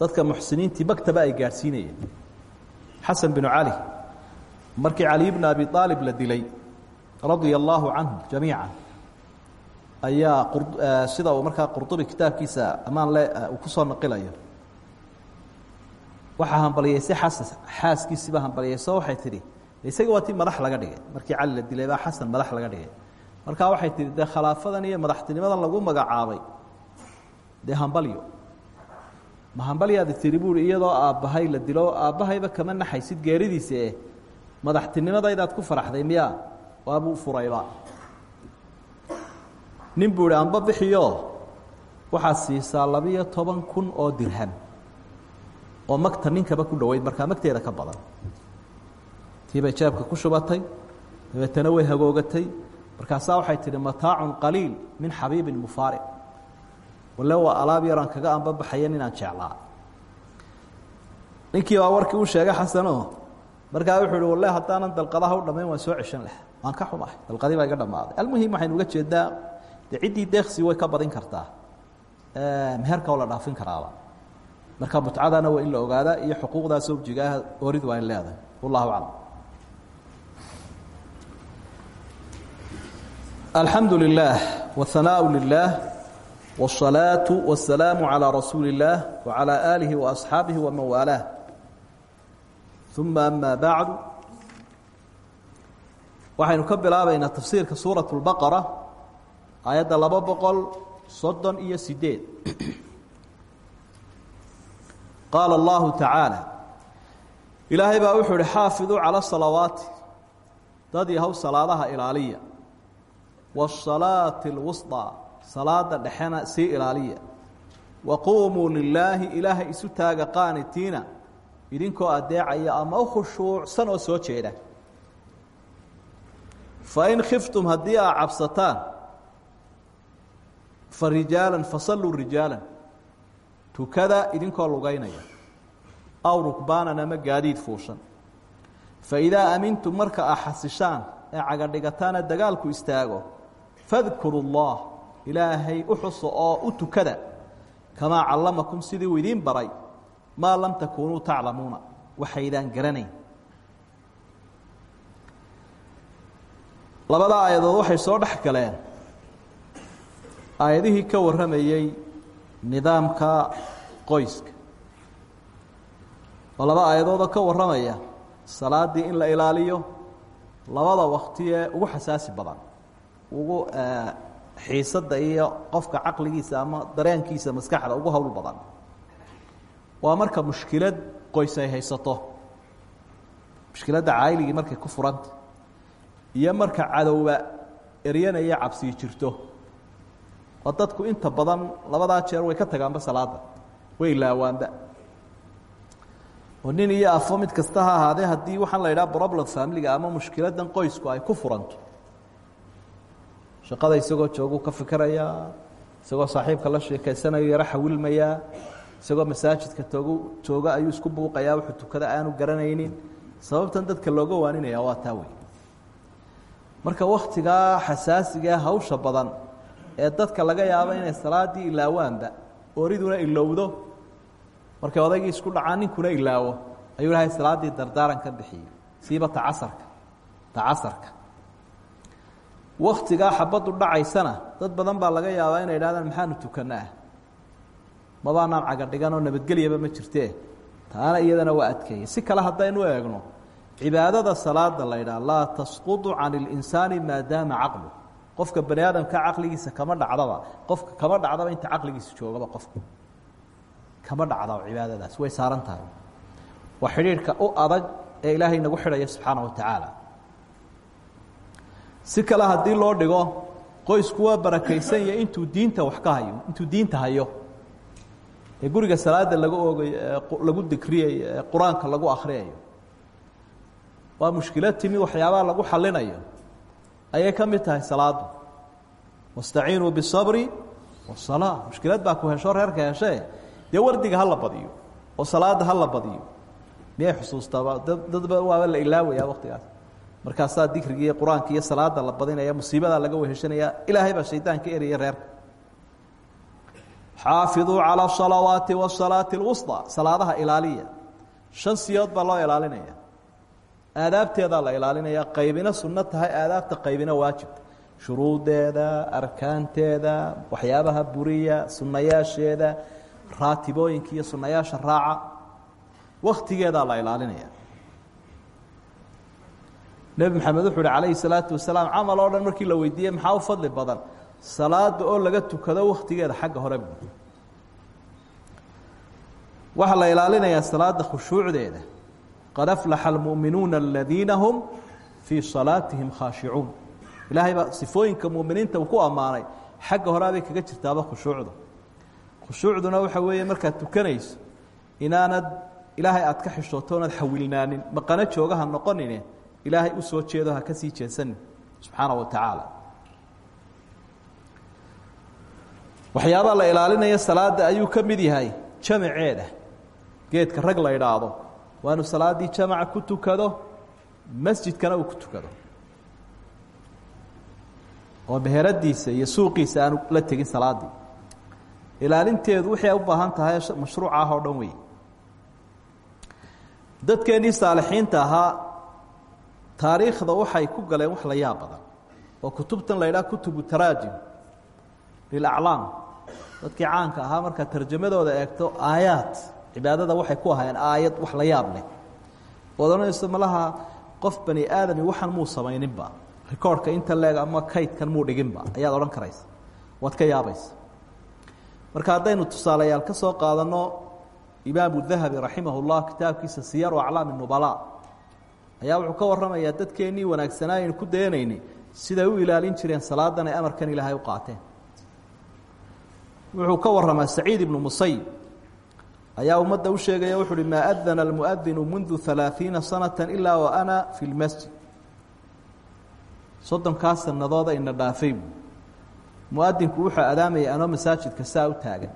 [SPEAKER 1] dadka muxsiniintii maktaba ay gaadhsiinayeen. Xasan binu cali markii cali bna abi aalib la dilay radia allaahu canhum jamiica ayaa sida uu markaa qurdubi kitaabkiisa amaan le uu ku soo naqilayo waxaa hambaliyeyse xasan xaaskiisiiba hambaliyeyso waxay tidhi isaga waa tii madax laga dhigay. Markii cali la dilay baa xasan madax laga dhigay. Markaa waxay tihi dee khilaafadan iyo madaxtinimadan lagu magacaabay. Dee hambalyo. Ma hambalyaadi tihi buui iyadoo aabbahay la dilo aabbahayba kama naxaysid geeridiisa eh. Madaxtinimadaydaad ku faraxday miyaa waabuu furayba nin buu ihi amba bixiyo. Waxaad siisaa labiyo toban kun oo dirham oo magta ninkaba ku dhoweyd markaa magteeda ka badan. Tii bay jeebka ku shubatay dabeetana way hagoogatay. Markaasaa waxay tihi mataacun qaliil min xabiibin mufaariq. Walle waa alaab yaraan kaga anbabaxaya ninaan jeclaa. Ninkii baa warkii u sheegay xasano markaa wuxuu ihi walle haddaanan dalqadaha u dhammayn waan soo ceshan laha waan ka xumahay. Dalqadii baa iga dhammaaday. Almuhim waxaynu uga jeedaa de ciddii deeksi way ka badin kartaa. Meherka oo la dhaafin karaaba marka mutcadana waa in la ogaadaa iyo xuquuqdaa sawjigaah orid waa in leedahay wallahu aclam alxamdu lilah wاhanaaءu lilah wالصalaaةu wالsalaamu عalى rasuuli الlah وعalى آlihi وأصxaabihi waman waalaah uma ama bacdu waxaynu ka bilaabaynaa tafsiirka suuraة الbaqara aayadda laba boqol soddon iyo sideed qaala allahu tacaala ilaahay baa wuxuu uhi xaafiduu cala salawaati. Dad yahow salaadaha ilaaliya. Waasalaati اlwusطaa salaada dhexena sii ilaaliya. Waquumuu lilaahi ilaahay isu taaga qaanitiina. Idinkoo adeecaya ama u oo soo jeeda. Fain khiftum haddii aa cabsataan fa rijaalan rijaalan tukada idinkoo lugaynaya. Aw rukbaanan ama gaadiid fuushan. Faidaa amintum marka xasishaan ee cagadhigataana dagaalku istaago fadkuru اllah ilaahay u xuso oo u tukada. Kamaa callamakum sidii uu idiin baray maa lam takuunuu taclamuuna. Waxaydaan garanayn. Labada aayadood waxay soo dhex galeen. Aayadihii ka warramayey nidaamka qoyska. Oo laba aayadoodoo ka warramaya salaaddii in la ilaaliyo labada wakti ee ugu xasaasi badan ugu xiisadda iyo qofka caqligiisa ama dareenkiisa maskaxda ugu howl badan. Waa marka mushkilad qoys ay haysato mushkiladda caayiligii markay ku furanta iyo marka cadowba eryanaya cabsii jirto oo dadku inta badan labadaa jeer way ka tagaanba salaada way laawaanba. Oo nin iyo afo mid kasta ha ahaadee haddii waxaan la idhaha problem familiga ama mushkiladan qoysku ay ku furanto. Shaqada isagoo jooguu ka fikirayaa isagoo saaxiibka la sheekaysanayo yaro xawilmayaa isagoo masaajidka toogu jooga ayuu isku buuqayaa wuxuu tukada aanu garanaynin. Sababtan dadka looga waaninaya waa taa wey marka waktigaa xasaasigaa hawsha badan ee dadka laga yaabo inay salaadii ilaawaanba oriduna ilowdo. Markay odaygii isku dhacaan ninkuna ilaawo. Ayuu ilahay salaaddii dardaaran ka siiba tacasarka tacasarka. Waktigaa xabaddu dhacaysana dad badan baa laga yaabaa inay idhahdaan maxaanu tukanaa mabaanaan cagadhiganoo nabadgelyaba ma jirtee? Taana iyadana waa adkeeyey. Si kale haddaynu eegno cibaadada salaada la ydhaha laa tasqudu can اlinsaani maadaama caqlu qofka bani aadamka caqligiisa kama dhacdaba qofka kama dhacdaba inta caqligiisa joogaba qofka kama dhacdaba cibaadadaas way saaran tahay. Waa xidhiidhka u adag ee ilaahay nagu xidhaya subxaana wa tacaala si kale haddii loo dhigo qoysku waa barakaysan yahay intuu diinta wax ka hayo intuu diinta hayo. Ee guriga salaada laga oogayo lagu dikriyayo ee qur'aanka lagu akhriyayo. Waa mushkilad timi waxyaabaha lagu xalinayo ayay ka mid tahay salaadu wastaciinuu bisabri wasalaa mushkilad baa ku hesho reerka heshee dee wardiga ha la badiyo oo salaada ha la badiyo miyay xusuustaaba dadba waaba la ilaawayaa waktigaas markaasaa dikrigi iyo qur-aanka iyo salaada la badinaya musiibadaa laga weheshanaya ilaahay baa shaydaan ka eraya reerka xaafiduu calى الصalawaati والsalaaةi اlwusطى salaadaha ilaaliya shan siyood baa loo ilaalinaya aadaabteedaa la ilaalinaya qaybina sunno tahay aadaabta qaybina waajibta shuruudeeda arkaanteeda waxyaabaha buriya sunayaasheeda raatibooyinka iyo sunayaasha raaca waktigeedaa la ilaalinaya. Nebi maxamed wuxuu calayhi salaatu wasalaam camal oo dhan markii la weydiiyey maxaa u fadli badan? Salaada oo laga tukado waktigeeda xagga hore bu waxaa la ilaalinayaa salaada khushuucdeeda qad aflaxa almu'minuuna aladiina hum fii salaatihim khaashicuun ilaahay baa sifooyinka muminiinta uu ku ammaanay xagga horeabay kaga jirtaaba khushuucdu. Khushuucduna waxa weeye markaad tukanayso inaanad ilaahay aad ka xishooto oonad xawilnaanin maqano joogaha noqonine ilaahay u soo jeedo ha ka sii jeedsanin subxaana wa tacaala. Waxyaabaa la ilaalinaya salaada ayuu ka mid yahay jamaceeda geedka rag la idhaahdo waa inu salaaddii jamaca ku tukado masjidkana uu ku tukado. oo beheradiisa iyo suuqiisa aanu la tegin salaaddii ilaalinteedu waxay u baahan tahay mashruuc ah oo dhan wey dadkeennii saalixiinta ahaa taariikhda waxay ku galeen wax la yaab oo kutubtan la ydhaha kutubu taraajim lilaclaam dadkii caanka ahaa markaad tarjamadooda eegto aayaad cibaadada waxay ku ahaayeen aayad wax la yaab leh. Ood malaha qof bani aadami waxan muu samayninba. Rikoorhka inta leeg ama kaydkan muu dhiginba ayaad odhan karaysa. Waad ka yaabaysa. Marka haddaynu tusaalayaal ka soo qaadanno imaamu dahabi raximah kitaabkiisa siyaru aclaami nubala ayaa wuxuu ka warramayaa dadkeennii wanaagsanaa aynu ku dayanaynay siday u ilaalin jireen salaadan ay amarkan ilaahay u qaateen. Wuxuu ka warramaa saciid ibnu musayib ayaa ummadda u sheegaya wuxu uhi maa adana almuadinu mundu halaaثiina sanata ilaa wa ana fi lmasjid soddonkaa sanadooda ina dhaafay. Buu wuxuu adaamayay anoo masaajidka saa u taagan.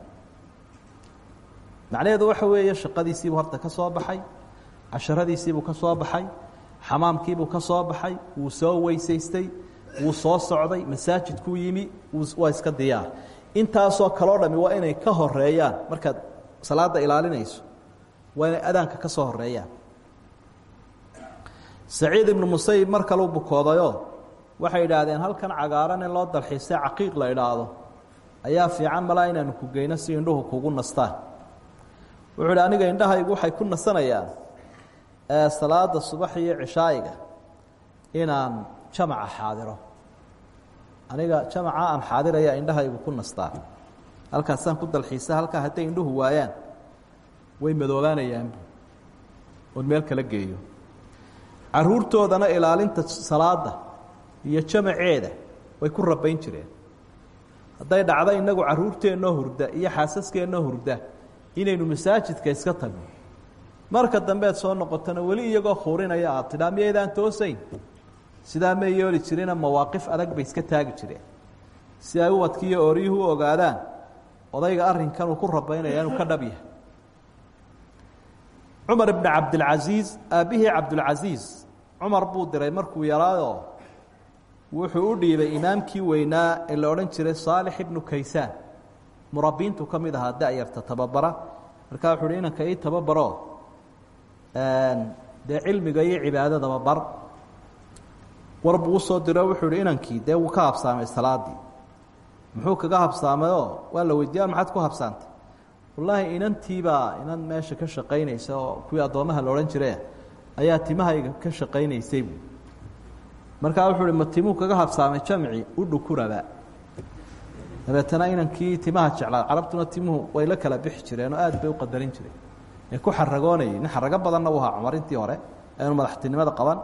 [SPEAKER 1] Macnaheedu waxa weeye shaqadiisiibuu horta ka soo baxay casharadiisiibuu ka soo baxay xamaamkiibuu ka soo baxay wuu soo weysaystay wuu soo socday masaajidkuu yimi waa iska diyaar. Intaasoo kaloo dhami waa inay ka horeeyaan markaad salaada ilaalinayso waa inay adaanka ka soo horeeyaan saciid ibnu musayib mar kaleu bukoodayoo waxay idhaahdeen halkan cagaaran in loo dalxiisay caqiiq la idhaahdo ayaa fiican malaa inaanu ku geyno si indhuhu kugu nastaan. Wuxuu idhi aniga indhahaygu waxay ku nasanayaan salaada subax iyo cishaa'iga inaan jamaca xaadiro. Aniga jamaca aan xaadiraya indhahaygu ku nastaan halkaasaan ku dalxiisa halkaa hadday indhuhu waayaan way madoobaanayaanbu oon meel kala geeyo. Caruurtoodana ilaalinta salaada iyo jamaceeda way ku rabayn jireen. Hadday dhacdo inagu caruurteennoo hurda iyo xaasaskeenoo hurda inaynu masaajidka iska tagno. Marka dambeed soo noqotona weli iyagoo khuurinaya aad tidhaa miyaydaan toosayn? Sidaa may yeeli jirina mawaaqif adag bay iska taagi jireen. Si ay ubadkiiyo oryuhu u ogaadaan odayga arrinkan uu ku rabaynaya inuu ka dhab yahay. Cumar ibni cabdilcasiis aabbihii cabdulcasiis cumar buu diray markuu yaraayoo wuxuu u dhiibay imaamkii weynaa ee la jiray saalix ibnu kaysaan. Murabiintu ka ahaa da-yarta tababara. Markaa wuxu uhi inanka ii tababaro dee cilmiga iyo cibaadadaba bar. War buu u soo wuxuu ihi inankii dee wuu ka habsaamay salaadii muxuu kaga habsaamayoo waa la weydiiya maxaad ku habsaantay? Wallaahi inantiibaa inan meesha ka shaqaynaysa oo kuwii addoomaha la odhan jire ayaa timahayga ka shaqaynaysay bu markaa wuxuu uhi ma timuu kaga habsaamay jamci u dhukuraba dabeetana inankii timaha jeclaa carabtuna timuhu way la kala bixi jireenoo aad bay u qadarin jireen. Ee ku xaragoonayay nin xarago badanna u ahaa cumar intii hore aynu madaxtinimada qaban.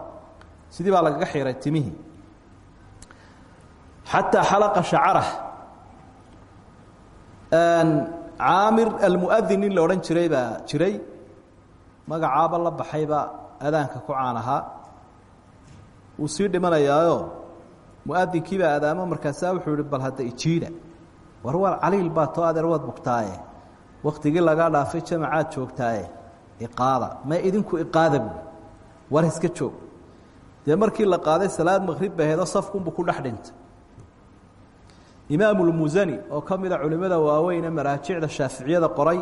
[SPEAKER 1] Sidii baa lagaga xiray timihii xataa xalaqa shacarah caamir almuadin nin la odhan jiray baa jiray. Magacaaba la baxayba adaanka ku caan ahaa. Sii dhimanayaayo. Muadinkiibaa adaamo markaasaa wuxuu ihi bal hadda ijiida war war caliil baa too adeer waad bugtaaye waktigii lagaa dhaafay jamacaad joogtaaye. Iqaada. Ma idinku iqaada war iska joog. Dee markii la qaaday salaad maqrib baheedo safkunbu ku dhex imaamulmusani oo ka mida culimmada waaweyn ee maraajicda shaaficiyada qoray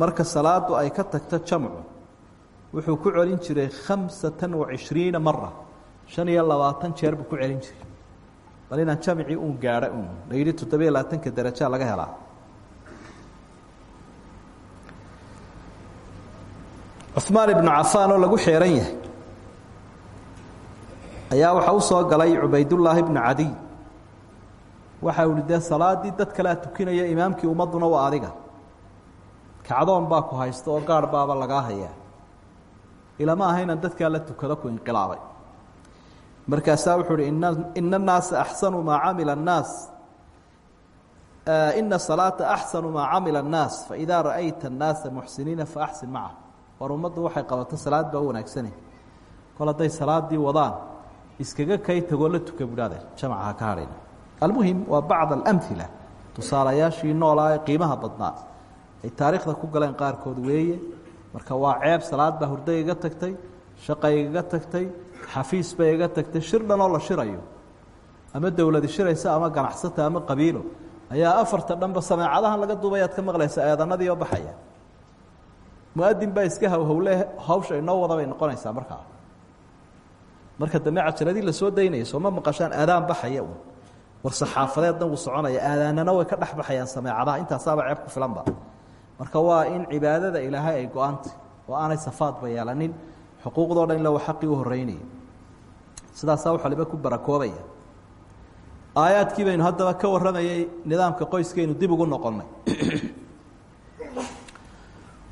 [SPEAKER 1] marka salaadu ay ka tagto jamcu wuxuu ku celin jiray khamsatan wa cishriina mara shan iyo labaatan jeer buu ku celin jiray. Bal inaan jamcii uun gaadha uun la yidhi toddobiyo labaatanka laga helaa. Cumaan ibnu cafaan oo lagu xeeran yahay ayaa waxaa u soo galay cubaydullaahi ibnu cadiy waxa uhi dee salaaddii dad kalea tukinaya imaamkii ummadduna waa adiga. Kacdoon baa ku haysta oo gaarh baaba lagaa hayaa. Ilama aha inaan la tukado ku inqilaabay. Markaasaa wuxuu uhi ina ina annaasa axsanu maa camila annaas ina salaata axsanu maa camila annaas faidaa ra'ayta annaasa muxsiniina faaxsin macahu war ummaddu waxay qabato salaad baa u wanaagsane. Kol hadday wadaan iskaga kay tagoo la tuka budhaade ka hadhayna almuhim waa bacd alamhila tusaalayaashii noolaa ee qiimaha badnaa. Ay taariikhda ku galeen qaarkood weeye. Marka waa ceeb salaad baa hurday iga tagtay shaqay iga tagtay xafiis bay iga tagtay shir dhanoo la shirayo. Ama dowladi shiraysa ama ganacsata ama qabiilo. Ayaa afarta dhanba sameecadahan laga duubayaad ka maqlaysa eedanadii oo baxaya. Muadin baa iska hawhawle hawsha inoo wada bay noqonaysaa markaa. Marka dambe cajaradii la soo daynaya sooma maqashaan aadaan baxaya un war saxaafadeedna wuu soconaya aadaanana way ka dhex baxayaan sameecadaha intaasaaba ceeb ku filanba. Marka waa in cibaadada ilaahay ay go'aantay oo aanay safaadba yeelanin xuquuqdoo dhan ila waa xaqii u horeynaya sidaasaa waxaliba ku barakoobaya. Aayaadkii baynu haddaba ka warramayay nidaamka qoyskaynu dib ugu noqonnay.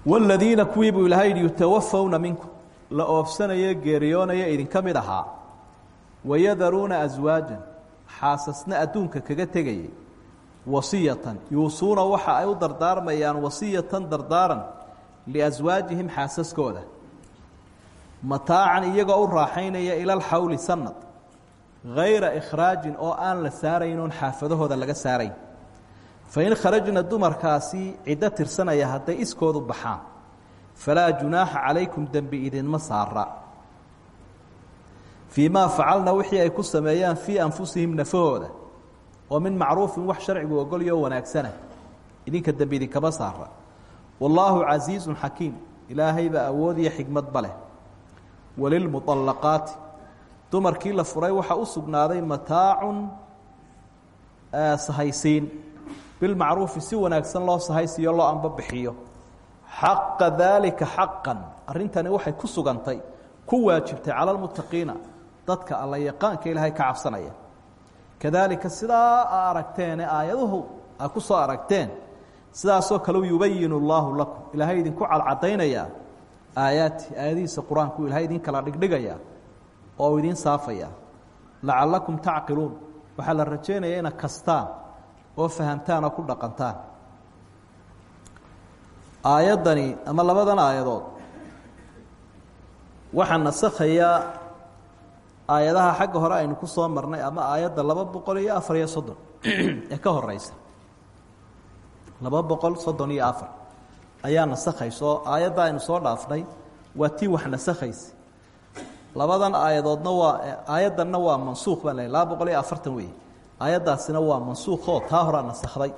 [SPEAKER 1] Wاladiina kuwii buu ilahay yidhi yutawafawna minkum la oofsanayo geeriyoonaya idinka mid ahaa. Wayadaruuna aswaajan xaasasna adduunka kaga tegayay wasiyatan. Yuusuuna waxa ay u dardaarmayaan wasiyatan dardaaran liaswaajihim xaasaskooda. Mataacan iyagoo u raaxaynaya ila alxawli sanad gayra ikhraajin oo aan la saarayn oon xaafadahooda laga saarayn. Fain kharajna dumarkaasi ciddo tirsanaya hadday iskoodu baxaan falaa junaaxa calaykum dembi idinma saara fii maa facalna wixii ay ku sameeyaan fii anfusihim nafahooda oo min macruufin wax sharcigu ogolyo wanaagsana. Idinka dembi idinkama saara wallaahu casiizun xakiim. Ilaahaybaa awood iyo xigmadba leh. Walilmuطallaqaati dumarkii la furay waxaa u sugnaaday mataacun sahaysiin. Bilmacruufi si wanaagsan loo sahaysiiyo loo amba bixiyo. Xaqa daalika xaqan. Arrintani waxay ku sugantay ku waajibtay cala lmuttaqiina dadka alla yaqaanka ilaahay ka cabsanaya. Kadaalika sidaa a aragteene aayaduhu a ku soo aragteen sidaasoo kale yubayinu allaahu lakum ilaahay idinku cadcadaynayaa aayaati aayadihiisa qur'aanku ilahay idin kala dhigdhigaya oo idiin saafaya. Lacallakum tacqiluun waxaa la rajaynaya inaad kastaan oo fahamtaan ku dhaqantaan. Aayaddani ama labadan aayadood waxaa nasakhayaa aayadaha xagga hore aynu ku soo marnay ama aayadda laba boqol iyo afar ee ka horeysa laba boqol soddon iyo afar. Ayaa nasakhaysa oo aynu soo dhaafnay waa tii wax nasakhaysa. Labadan aayadoodna waa aayaddanna waa mansuuq baan lehay laba boqol iyo waa mansuuq oo taa horaa nasakhday.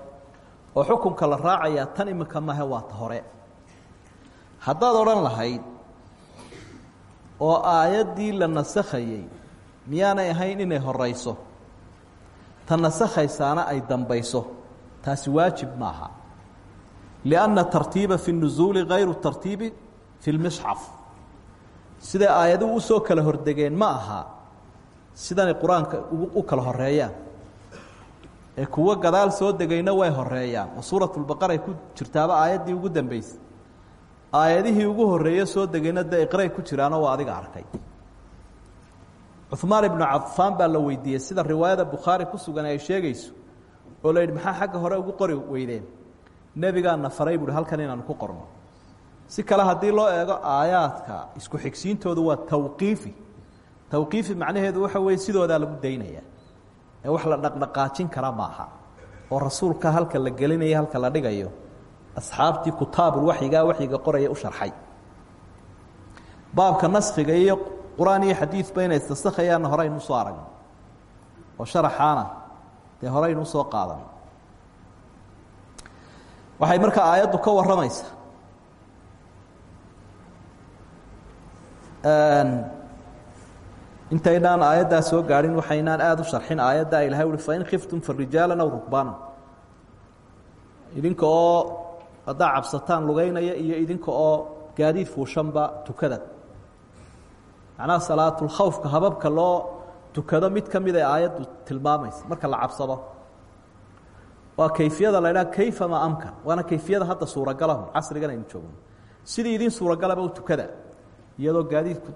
[SPEAKER 1] Oo xukunka la raacayaa tan imika mahe waa hore. Haddaad odhan lahayd oo aayaddii la nasakhayey miyaanay ahayn inay horeyso ta nasakhaysaana ay dambayso. Taasi waajib maaha. lianna tartiiba fi nusuuli gayru tartiibi fi lmisxaf siday aayaduhu u soo kala hordegeen ma aha sidanay qur'aanka u kala horeeyaan ee kuwo gadaal soo degayna way horeeyaan oo suuratulbaqaray ku jirtaaba aayaddii ugu dambeysay aayadihii ugu horreeye soo degayna dee iqray ku jiraano waa adiga arkay cumaan ibnu cafaan baa la weydiiyey sida riwaayada bukhaari ku sugan ay sheegayso oo la yidhi maxaa xagga hore ugu qori weydeen? Nebigaana faray buuhi halkan inaanu ku qorno. Si kale haddii loo eego aayaadka isku xigsiintoodu waa tawqiifi. Tawqiifi macnaheedu waxa weeye sidoodaa lagu daynaya. Ee wax la dhaqdhaqaajin kara maaha oo rasuulka halka la gelinayo halka la dhigayo asxaabtii kutaabul waxyigaa waxyiga qoraya u sharxay. Baabka naskiga iyo qur'aan iyo xadiidba inay istasakhayaanna horeynu u soo aragno. Oo sharaxaana dee horeynu u soo qaadan. Waxay markaa aayaddu ka warramaysaa intaynaan aayaddaa soo gaadhin waxaynaan aada u sharxin. Aayaddaa ilahay uhi fain khiftum farijaalan aw rukbaanan idinka oo haddaa cabsataan iyo idinka gaadiid fuushanba tukada macnaha salaatulkhawfka hababka loo tukado mid ka mid ee aayaddu tilmaamaysa marka la cabsado. Waa kayfiyada la ydhaha kayfa ma amkan waana kayfiyada hadda suuragalahu casrigan aynu joogno. Sidii idin suuragalaba u tukada. Iyadoo gaadiidku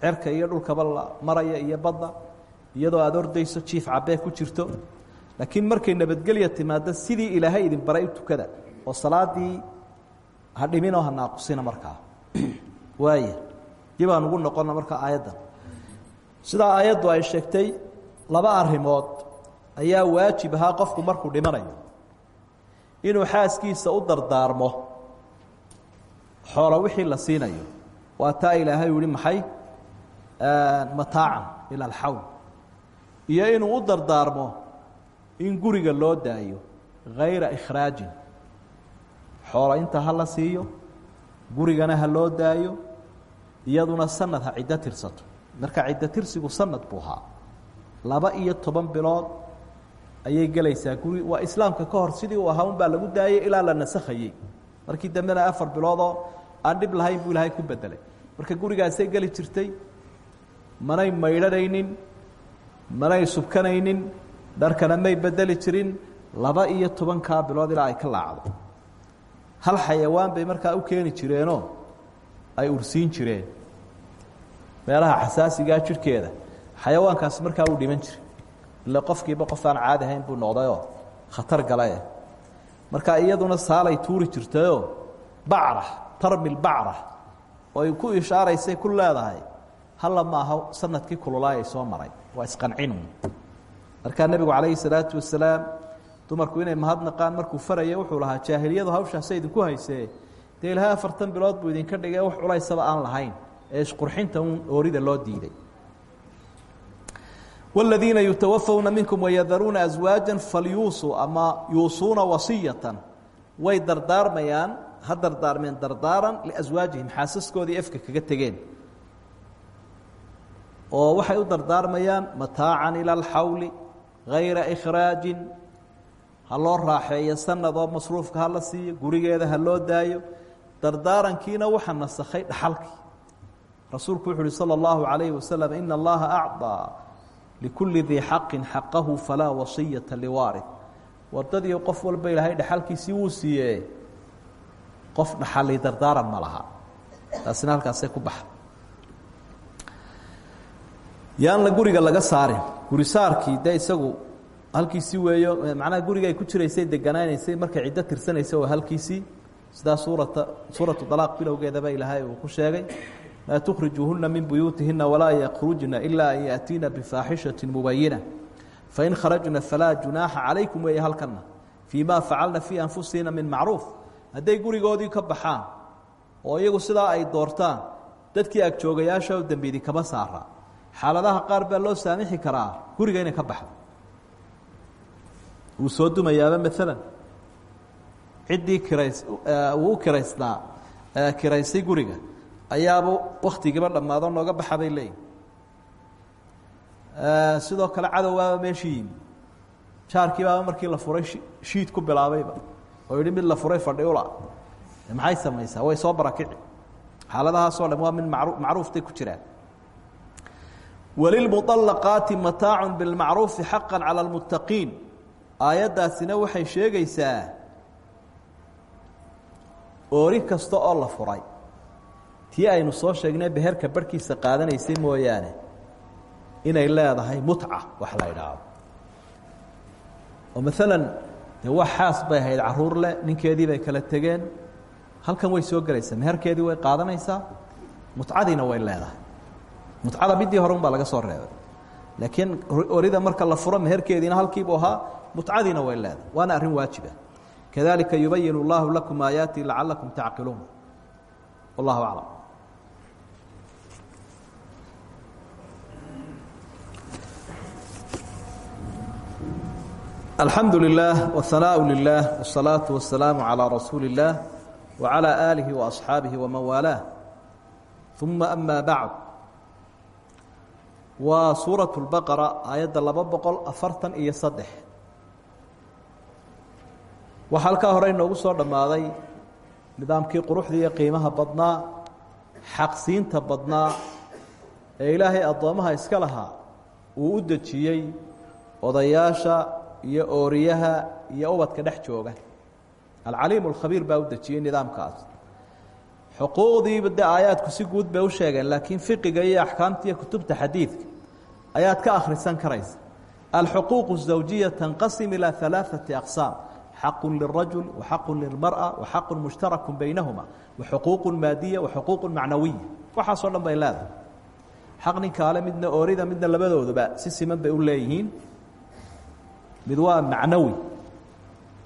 [SPEAKER 1] cerka iyo dhulkaba la maraya iyo badda iyadoo aada ordayso jiif cabee ku jirto. Laakiin markay nabadgelya timaado sidii ilaahay idin baray u tukada oo salaadii ha dhiminoo ha naaqusina markaa. Waaya dib aan ugu noqonna markaa aayaddan. Sidaa aayaddu ay sheegtay laba arrimood ayaa waajib ahaa qofku markuu dhimanayo. Inuu xaaskiisa u dardaarmo xoola wixii la siinayo. Waa taa ilaahay yihi maxay? Mataacan ila alxawl iyo inuu u dardaarmo in guriga loo daayo hayra ikhraajin xoola inta ha la siiyo gurigana ha loo daayo iyaduna sanad ha ciddo tirsato. Marka ciddo tirsigu sanad buu ahaa. Laba iyo toban bilood ayay gelaysaa. Guri waa islaamka ka hor sidii uu ahaa un baa lagu daayay ilaa la nasakhayey markii dambena afar biloodoo aan dhib lahayn buu ilaahay ku bedelay marka gurigaasay geli jirtay manay maydhanaynin manay subkanaynin dharkana may bedeli jirin laba iyo tobankaa bilood ilaa ay ka laacdo. Hal xayawaan bay markaa u keeni jireenoo ay ursiin jireen. Meelaha xasaasigaa jirhkeeda xayawaankaasi markaa uu dhiman jiray. Ila qofkiiba qof aan caadi ahayn buu noqdayoo khatar gale marka iyaduna saalay tuuri jirtayoo bacra tarmil bacra oo ay ku ishaaraysay ku leedahay halla maaha sannadkii kululaayay soo maray waa isqancinu markaa nebigu calayhi salaatu wasalaam dumarku inay mahadnaqaan markuu faraya wuxuu lahaa jaahiliyadu hawshaasa idinku haysee dee ilaahay afartan bilood buu idinka dhigay wax culaysaba aan lahayn ee isqurxinta un oorida loo diiday والذiina yتawafawna minkm وyadaruuna أزwaaجa falyuusuu ama yuusuuna wasiyatan way dardaarmayaan ha dardaarmeen dardaaran liأswaajihim xaasaskoodii efka kaga tegeen oo waxay u dardaarmayaan mataacan ilى اlxawli غayra إkhraaجi ha loo raaxeeyo sanadoo masruufka ha la siiyo gurigeeda ha loo daayo dardaarankiina waxa nasakhay dhaxalkii rasuulku wuxu uhi salى الlahu عalayه waslم in اllaha أcطىa likuli dii xaqin xaqahu falaa wasiyata liwaari wadadii qof walba ilaahay dhaxalkiisii wuu siiye qof dhaxali dardaaran ma laha taasina halkaasay ku baxa yaan la guriga laga saarin guri saarkii de isagu halkiisii weeyo macnaha guriga ay ku jiraysay deganaaneysay markay ciddo tirsanaysa waa halkiisii sidaa suurata suuratu dalaaq bilowgeedaba ilaahay uu ku sheegay laa tukrijuuhuna min buyuutihina walaa yakhrujna ilaa an yaأtiina bifaaxishaةi mubayina fain kharajna falaa junaaxa calaykum weeye halkana fii ma facalna fii anfusihina min macruuf. Hadday gurigoodii ka baxaan oo iyagu sidaa ay doortaan dadkii agjoogayaasha o dembidi kama saara. Xaaladaha qaar baa loo saamixi karaa guriga inay ka baxdo. Wuu soo dumayaaba maalan ciddii kirays uu u kiraysnaa kiraysay guriga ayaaba waktigiiba dhammaado nooga baxa bay leeyihin sidoo kale cadowbaaba meeshii yimi jaarkiibaaba markii la furay shiid ku bilaabayba oo yihi mid la furay fadhiula maxay samaysaa way soo barakici xaaladahaasoo dham waa mid maru macruuftay ku jiraan walilmuطalaqaati mataacu bilmacruufi xaqa calى اlmuttaqiin aayaddaasina waxay sheegaysaa oori kasta oo la furay. Tii aynu soo sheegnay beherka barhkiisa qaadanaysay mooyaane. Inay leedahay mutca wax la idhaahdo oo maalan dee wax xaas bay ahayd carruur leh ninkeedii bay kala tegeen. Halkan way soo gelaysaa meherkeedii way qaadanaysaa mutcadiina way leedahay. Mutcada midii hore un baa laga soo reebay. Laakiin orida marka la furo meherkeediina halkiibuu ahaa mutcadiina way leedahay. Waana arrin waajiba kadalika yubayin اllahu lakum aayaati lacalakum tacqiluun wallahu aclam alxamdu lilah whanaaءu lilah wالsalaaةu wasalaamu calىa rasuuli اllah wعalى aalihi waasxaabihi waman waalaah uma ama bacd waa suuraة اlbaqara aayadda laba boqol afartan iyo saddex waxaa halkaa hore inoogu soo dhammaaday nidaamkii quruxdii iyo qiimaha badnaa xaqsiinta badnaa ee ilaahay addoommaha iska lahaa uu u dejiyey odayaasha iyo ooriyaha iyo ubadka dhex jooga. Alcaliimu alkhabiir baa u dejiyey nidaamkaas. Xuquuqdiiba dee aayaadku si guud bay u sheegeen laakiin fiqiga iyo axkaamta kutubta xadiidka ayaad ka akhrisan karaysa. Alxuquuqu zawjiya tanqasim ilaa alaaati aqsaam xaqu lirajul waxaqu lilmarأa waxaqu mushtaraku baynahuma waxuquuq maadiya waxuquuq macnawiya waxaasoo dhan bay leedahay xaq ninkaale midna oorida midna labadooduba si siman bay u leeyihiin mid waa macnawi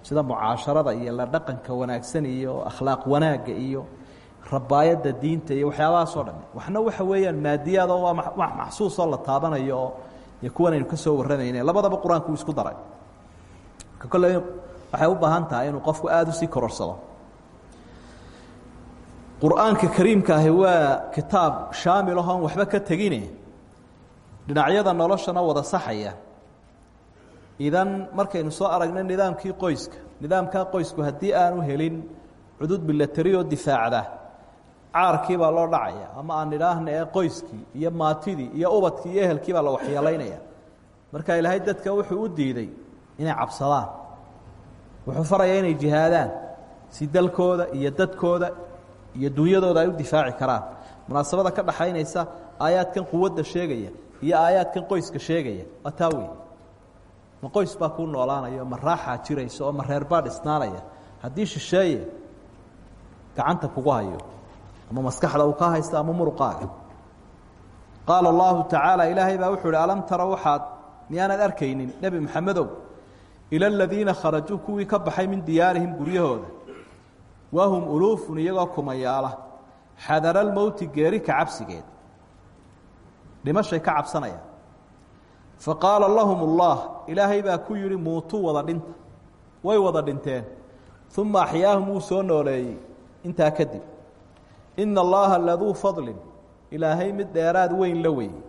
[SPEAKER 1] sida mucaasharada iyo la dhaqanka wanaagsan iyo akhlaaq wanaagga iyo rabaayadda diinta iyo waxyaabahaasoo dham waxna waxa weeyaan maadiyaadoo waa wax maxsuusoo la taabanayo oo iyo kuwan aynu ka soo warramayne labadaba qur'aanku uu isku daray waxay u baahan tahay inuu qofku aada u sii kororsado qur'aanka kariimka ahi waa kitaab shaamil ahoon waxba ka tegine. Dhinacyada noloshana wada saxaya. Idan markaynu soo aragno nidaamkii qoyska nidaamkaa qoysku haddii aanu helin cudud milatari oo difaacda caarkii baa loo dhacaya. Ama aan idhaahna ee qoyskii iyo maatidii iyo ubadkii iyo ehelkii baa la waxyeelaynaya marka ilaahay dadka wuxuu u diiday inay cabsadaan wuxuu farayaa inay jihaadaan si dalkooda iyo dadkooda iyo dunyadooda ay u difaaci karaan. Munaasabada ka dhaxaynaysa aayaadkan quwadda sheegaya iyo aayaadkan qoyska sheegaya. Waa taa wey ma qoys baa kuu noolaanaya ma raaxaa jiraysa oo ma reerbaa dhisnaanaya haddii shisheeye gacanta kugu hayo ama maskaxda uu ka haysta ama muruqaaga. Qaala allahu tacaala ilaahay baa wuxuu uhi alam tara waxaad miyaanad arkaynin? Nebi maxamedow ila aladiina kharajuu kuwii ka baxay min diyaarihim guryahooda wahum uluufun iyagoo kumayaala xadara lmowti geeri ka cabsigeed dhimashay ka cabsanayaan faqaala lahum اllah ilaahay baa ku yihi muutuu wada dhinta way wada dhinteen uma axyaahum wuu soo nooleeyey intaa kadib ina allaha laduu fadlin ilaahay mid dheeraad weyn la weeyey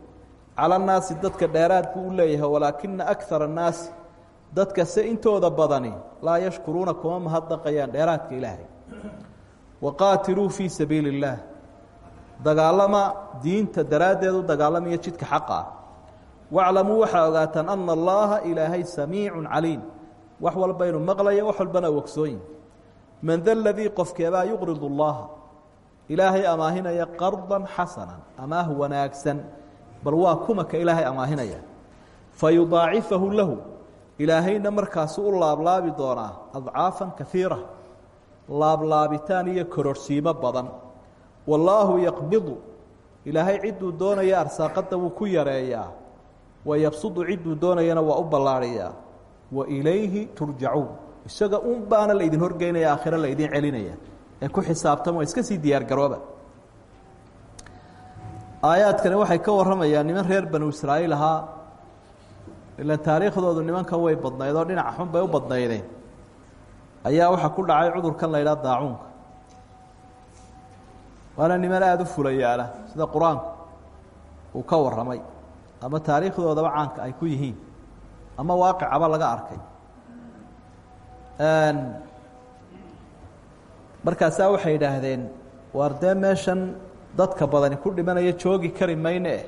[SPEAKER 1] cala nnaasi dadka dheeraad buu u leeyahay walaakina akara annaasi dadka se intooda badani laa yashkuruuna kuma mahadnaqayaan dheeraadka ilaahay. Waqaatiluu fii sabiili اllaah dagaalama diinta daraaddeed u dagaalamayo jidka xaqa ah. Waclamuu waxaa ogaataan ana allaha ilaahay samiicu caliim. Wax walba inu maqlaya wax walbana ogsooyin man da ladii qofkeebaa yuqrid اllaha ilaahay amaahinaya qardan xasanan amaah wanaagsan. Bal waa kumaka ilaahay amaahinaya. Fayudaacifahu lahu ilaahayna markaasu u laablaabi doonaa adcaafan kaiira laablaabitaan iyo kororhsiimo badan. Wallaahu yaqbidu ilaahay cidduu doonaya arsaaqadda wuu ku yareeyaa wayabsudu cidduu doonayana waa u ballaadhiyaa wa ilayhi turjacuun isaga un baana laydin horgeynaya aakhiro laydin celinaya. Ee ku xisaabtamo iska sii diyaargarooba aayaadkani waxay ka warramayaan niman reer banu israa'iil ahaa ilan taariikhdoodu nimankan way badnayd oo dhinaca xun bay u badnaydeen. Ayaa waxaa ku dhacay cudurkan la ydhaha daacuunka waana niman aada u fulayaala sida qur'aanku uu ka warramay. Ama taariikhdoodaba caanka ay ku yihiin ama waaqicaba laga arkay. Markaasaa waxay yidhaahdeen waar dee meeshan dadka badani ku dhimanaya joogi kari eh?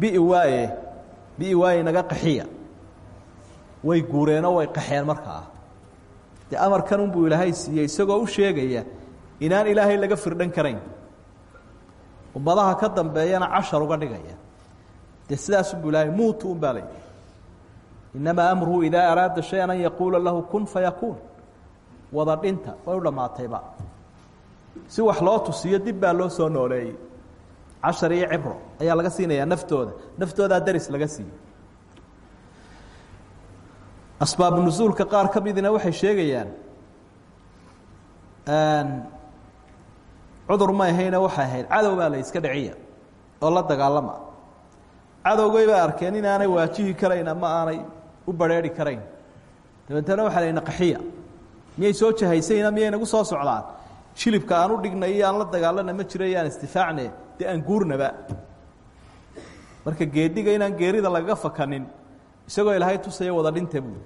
[SPEAKER 1] Bi'i waaye bi'i waaye naga qaxiya. Way guureenoo way qaxeen markaa dee amarkan unbuu ilaahay siiyey isagoo u sheegaya inaan ilaahay laga firdhan karayn. Ummadaha ka dambeeyana cashar uga dhigaya. Dee sidaasunbuu ilaahay muutu un baa layidhi inamaa amruhu idaa araada shay-an an yaquula lahu kun fayakuun wada dhinta way u dhammaatayba. Si wax loo tusiyo dib baa loo soo nooleeyey cashar iyo cibro ayaa laga siinayaa naftooda. Naftoodaa daris laga siiyo. Asbaabu nusuulka qaar ka midina waxay sheegayaan cudur ma ahayna waxay ahayd. Cadow baa la iska dhiciya oo la dagaalama. Cadowgay baa arkeen inaanay waajihi karayn ama aanay u barheeri karayn. Dabeetana waxaa la naqaxiya. Miyay soo jahaysayna? Miyay nagu soo socdaan shilibka aan u dhignay aan la dagaalana ma jiro iyo aan istifaacne dee aan guurnaba. Marka geediga inaan geerida lagaga fakanin isagoo ilaahay tusaya wada dhinta buuli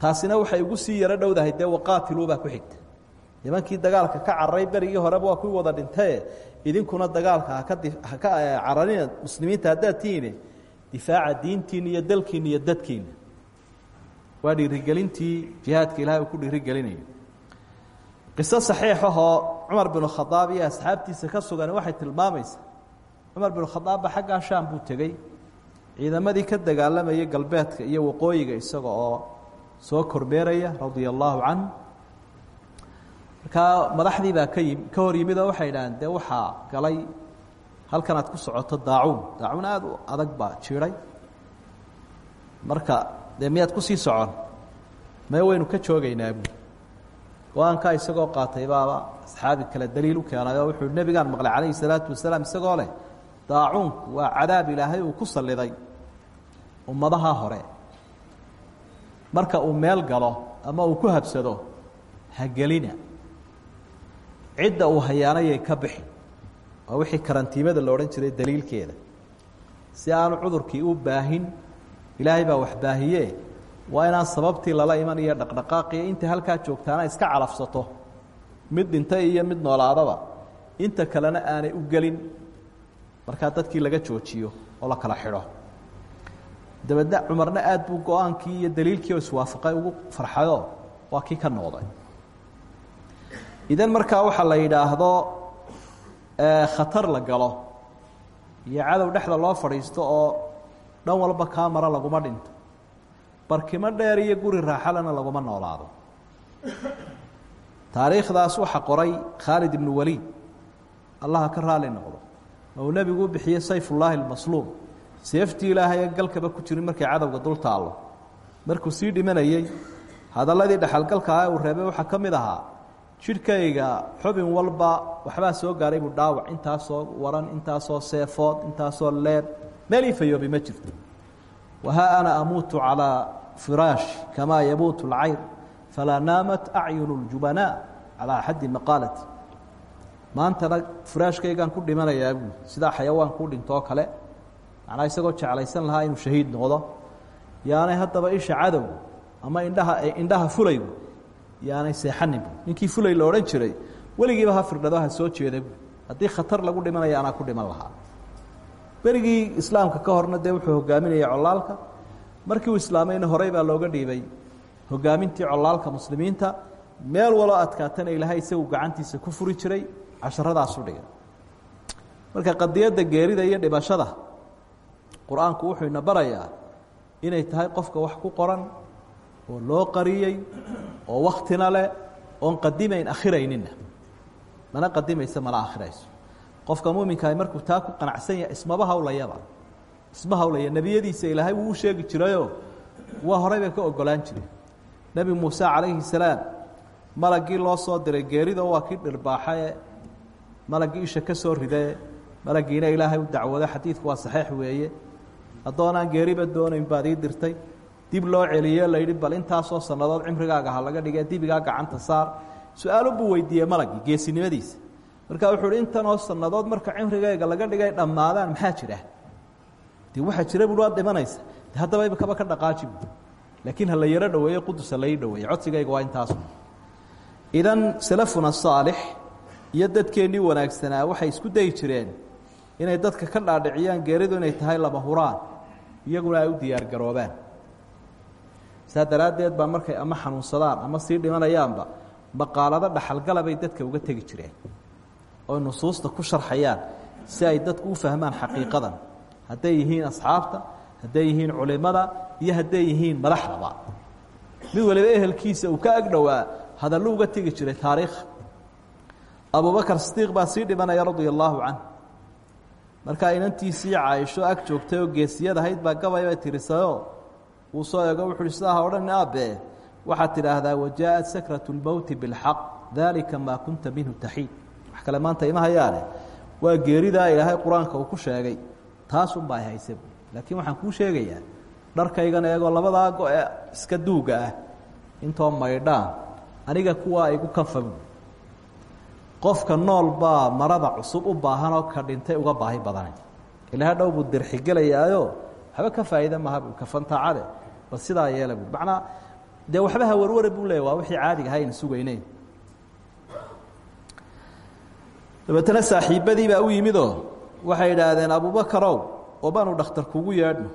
[SPEAKER 1] taasina waxay ugu sii yaro dhowdahay dee waqaatilubaa ku xigta. Nimankii dagaalka ka cararay berigii horeba waa kuwii wada dhintae idinkuna dagaalka haka haka cararina muslimiinta haddaad tihiine difaaca diintiina iyo dalkiina iyo dadkiina waa dhiirigelintii jihaadka ilahay uu ku dhiirigelinayo qiso saxiixahoo cumar binu khadaab iyo asxaabtiisa ka sugan waxay tilmaamaysaa. Cumar binu khadaabba xaggaa shaam buu tegey ciidamadii ka dagaalamayay galbeedka iyo waqooyiga isaga oo soo kormeeraya radia allaahu canhu. Markaa madaxdii ka yimi ka hor yimid waxay idhaaheen dee galay halkan aad ku socoto daacuun. Daacuun aada adag baa jiiday marka dee miyaad ku sii socon? Mae waynu ka joogaynaa buui go'aankaa isagoo qaatay baaba. Asxaabi kale daliil u keenay oo wuxuu nebigaan maqlay calayhi salaatu wasalaam isagoo leh daacuunku waa cadaab ilaahay uu ku salliday ummadaha hore. Marka uu meel galo ama uu ku habsado hagelina cidda uu hayaanayay ka bixi. Waa wixii karantiimada la odhan jiray daliilkeeda. Si aanu cudurkii u baahin ilaahay baa wax baahiye waa inaan sababtii lala iman iyo dhaqdhaqaaqiyo inta halkaa joogtaana iska calafsato. Mid dhintay iyo mid noolaadaba inta kalena aanay u gelin. Markaa dadkii laga joojiyo oo la kala xidho. Dabeedna cumarna aad buu go'aankii iyo daliilkii oo iswaafaqay ugu farxayo waa kii ka noqday. Idan markaa waxaa la yidhaahdo khatar la galo. Iyo cadow dhexda loo fadhiisto oo dhan walba kaa mara laguma dhinto barkimo dheer iyo guri raaxalena laguma noolaado. Taariikhdaas waxaa qoray khaalid ibnu waliid. Allaha ka raali noqdo. Ou nebigu u bixiyey sayfullaahi almasluum. Seeftii ilaahay ee galkaba ku jirin markay cadowga dul taallo markuu sii dhimanayey hadalladii dhexalgalka ah uu reebay waxaa ka mid ahaa jidhkayga xubin walba waxbaa soo gaaray buu dhaawac intaasoo waran intaasoo seefood intaasoo leer. Meel ii fayoobi ma jirto wahaa ana amuutu calىa firaashi kamaa yamuutu اlcayr falaa naamat acyunu اljubanaa calaa axadi maqaalati maantana firaashkaygaan ku dhimanayaa buui sidaa xayawaan ku dhintoo kale macnaa isagoo jeclaysan lahaa inuu shahiid noqdo yaanay haddaba isha cadow ama indhaha indhaha fulaygu yaanay seexanin bu ninkii fulay la odhan jiray weligiiba ha firdhado ha soo jeeda bu haddii khatar lagu dhimanaya anaa ku dhiman lahaa berigii islaamka ka horna dee wuxuu hogaaminayay colaalka. Markii uu islaamayna horey baa looga dhiibay hogaamintii colaalka muslimiinta. Meel waloo adkaatana ilaahay isagu gacantiisa ku furi jiray casharadaasu dhigay marka qadiyadda geerida iyo dhibashada qur'aanku wuxuu ina barayaa inay tahay qofka wax ku qoran oo loo qariyey oo waktina leh oon qadimayn akhiraynina mana qadimaysa mana akhirayso qofka muuminkaah markuu taa ku qanacsan yahay ismaba hawlayaba. Isma hawlaya nebiyadiisa ilaahay wuu sheegi jirayoo waa horey bay ka ogolaan jireen. Nebi muuse calayhi salaam malaggii loo soo diray geerida waa kii dhirbaaxa ee malaggii isha ka soo ridae malaggiina ilaahay u dacwooda xadiidku waa saxiix weeye. Addoonaan geeriba doonayn baad dirtay. Dib loo celiye la yidhi bal intaasoo sannadood cimrigaaga ha laga dhige dibigaa gacanta saar. Su'aalo buu weydiiyey malaggii geesinimadiisa markaa wuxuu uhi intanoo sannadood marka cimrigayga laga dhigay dhammaadaan maxaa jira? De waxaa jira bui waad dhimanaysa. De haddaba ka dhaqaaji laakiin ha la yaro dhoweeye qudus ha lai codsigayga waa intaasu idan salafuna saalix iyo wanaagsanaa waxay isku dayi jireen inay dadka ka dhaadhiciyaan geeridu inay tahay lama huraan iyaguna ay u diyaargaroobaan saa daraaddeed baa markay ama xanuunsadaan ama sii dhimanayaanba maqaalado dhaxalgala bay dadka uga tegi jireen oy nusuusta ku sharxayaan si ay dadku u fahmaan xaqiiqadan hadday yihiin asxaabta hadday yihiin culimada iyo hadday yihiin madaxdaba mid waliba ehelkiisa uu ka agdhowaa hadallo uga tegi jiray taariikh abubakar sidiiq baa sii dhimanaya radia allaahu canh markaa inantiisii caaisho ag joogtay oo geesiyad ahayd baa gabay bay tirisayoo wuu soo eego wuxu uhi sidaa ha odhan aabe waxaad tidhaahdaa wajaaءat sakraة اlmowti biاlxaq dalika maa kunta minhu taxiid wax kale maanta ima hayaane waa geeridaa ilaahay qur'aanka uu ku sheegay. Taasunba ay haysa laakiin waxaan kuu sheegayaa dharkaygan eegoo labadaa go-e iska duuga ah intoo maydhaan aniga kuwaa igu kafa qofka nool baa marada cusub u baahanoo ka dhintay uga baahi badanay ilaa dhow buu dirxigelayaayo waxba ka faa'iida maha bu kafantaacade bal sidaa yeela bu macnaa dee waxba ha warware buu leeya waa wixii caadiga ahayn sugayneyn dabeetana saaxiibbadii baa u yimidoo waxay idhaahdeen abubakarow oo baanu dhakhtar kugu yeedhno.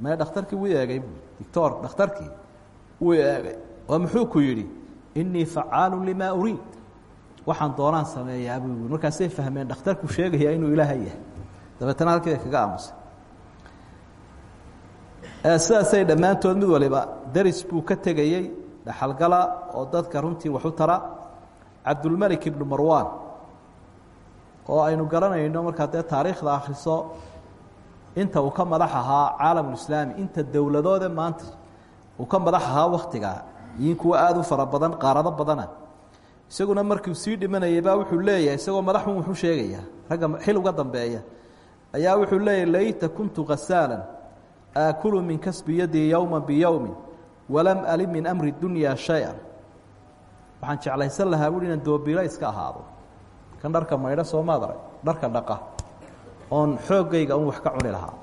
[SPEAKER 1] Mee dhakhtarkii wuu eegay bu dictor dhakhtarkii wuu eegay oo muxuu ku yidhi innii facaalu limaa uriid. Waxaan doonaan sameeyaa buu yii markaasay fahmeen dhakhtarku sheegayaa inuu ilaahay yahay. Dabeetana halkii bay kaga aamusay. Sidaasay dhammaantood mid waliba deris buu ka tegayey dhaxalgala oo dadka runtii waxu tara. Cabdulmelik ibnu marwan oo aynu garanayno markaa dee taariikhda akhriso inta uu ka madax ahaa caalamulislaami inta dowladoode maanta uu ka madax ahaa wakhtigaa yiin kuwa aada u fara badan badana. Isaguna markiu sii dhimanayay baa wuxuu leeyahay isagoo madaxun wuxuu sheegayaa ragga xil uga dambeeya ayaa wuxuu leeyahy layta kuntu khasaalan aakulu min kasbi yadii yowma biyowmi walam alim min amri dunyaa shay-an. Waxaan jeclaysan lahaa buui inaan iska ahaado kan dharka maydho soomaad dharka dhaqa oon xooggayga un wax ka cuni lahaa.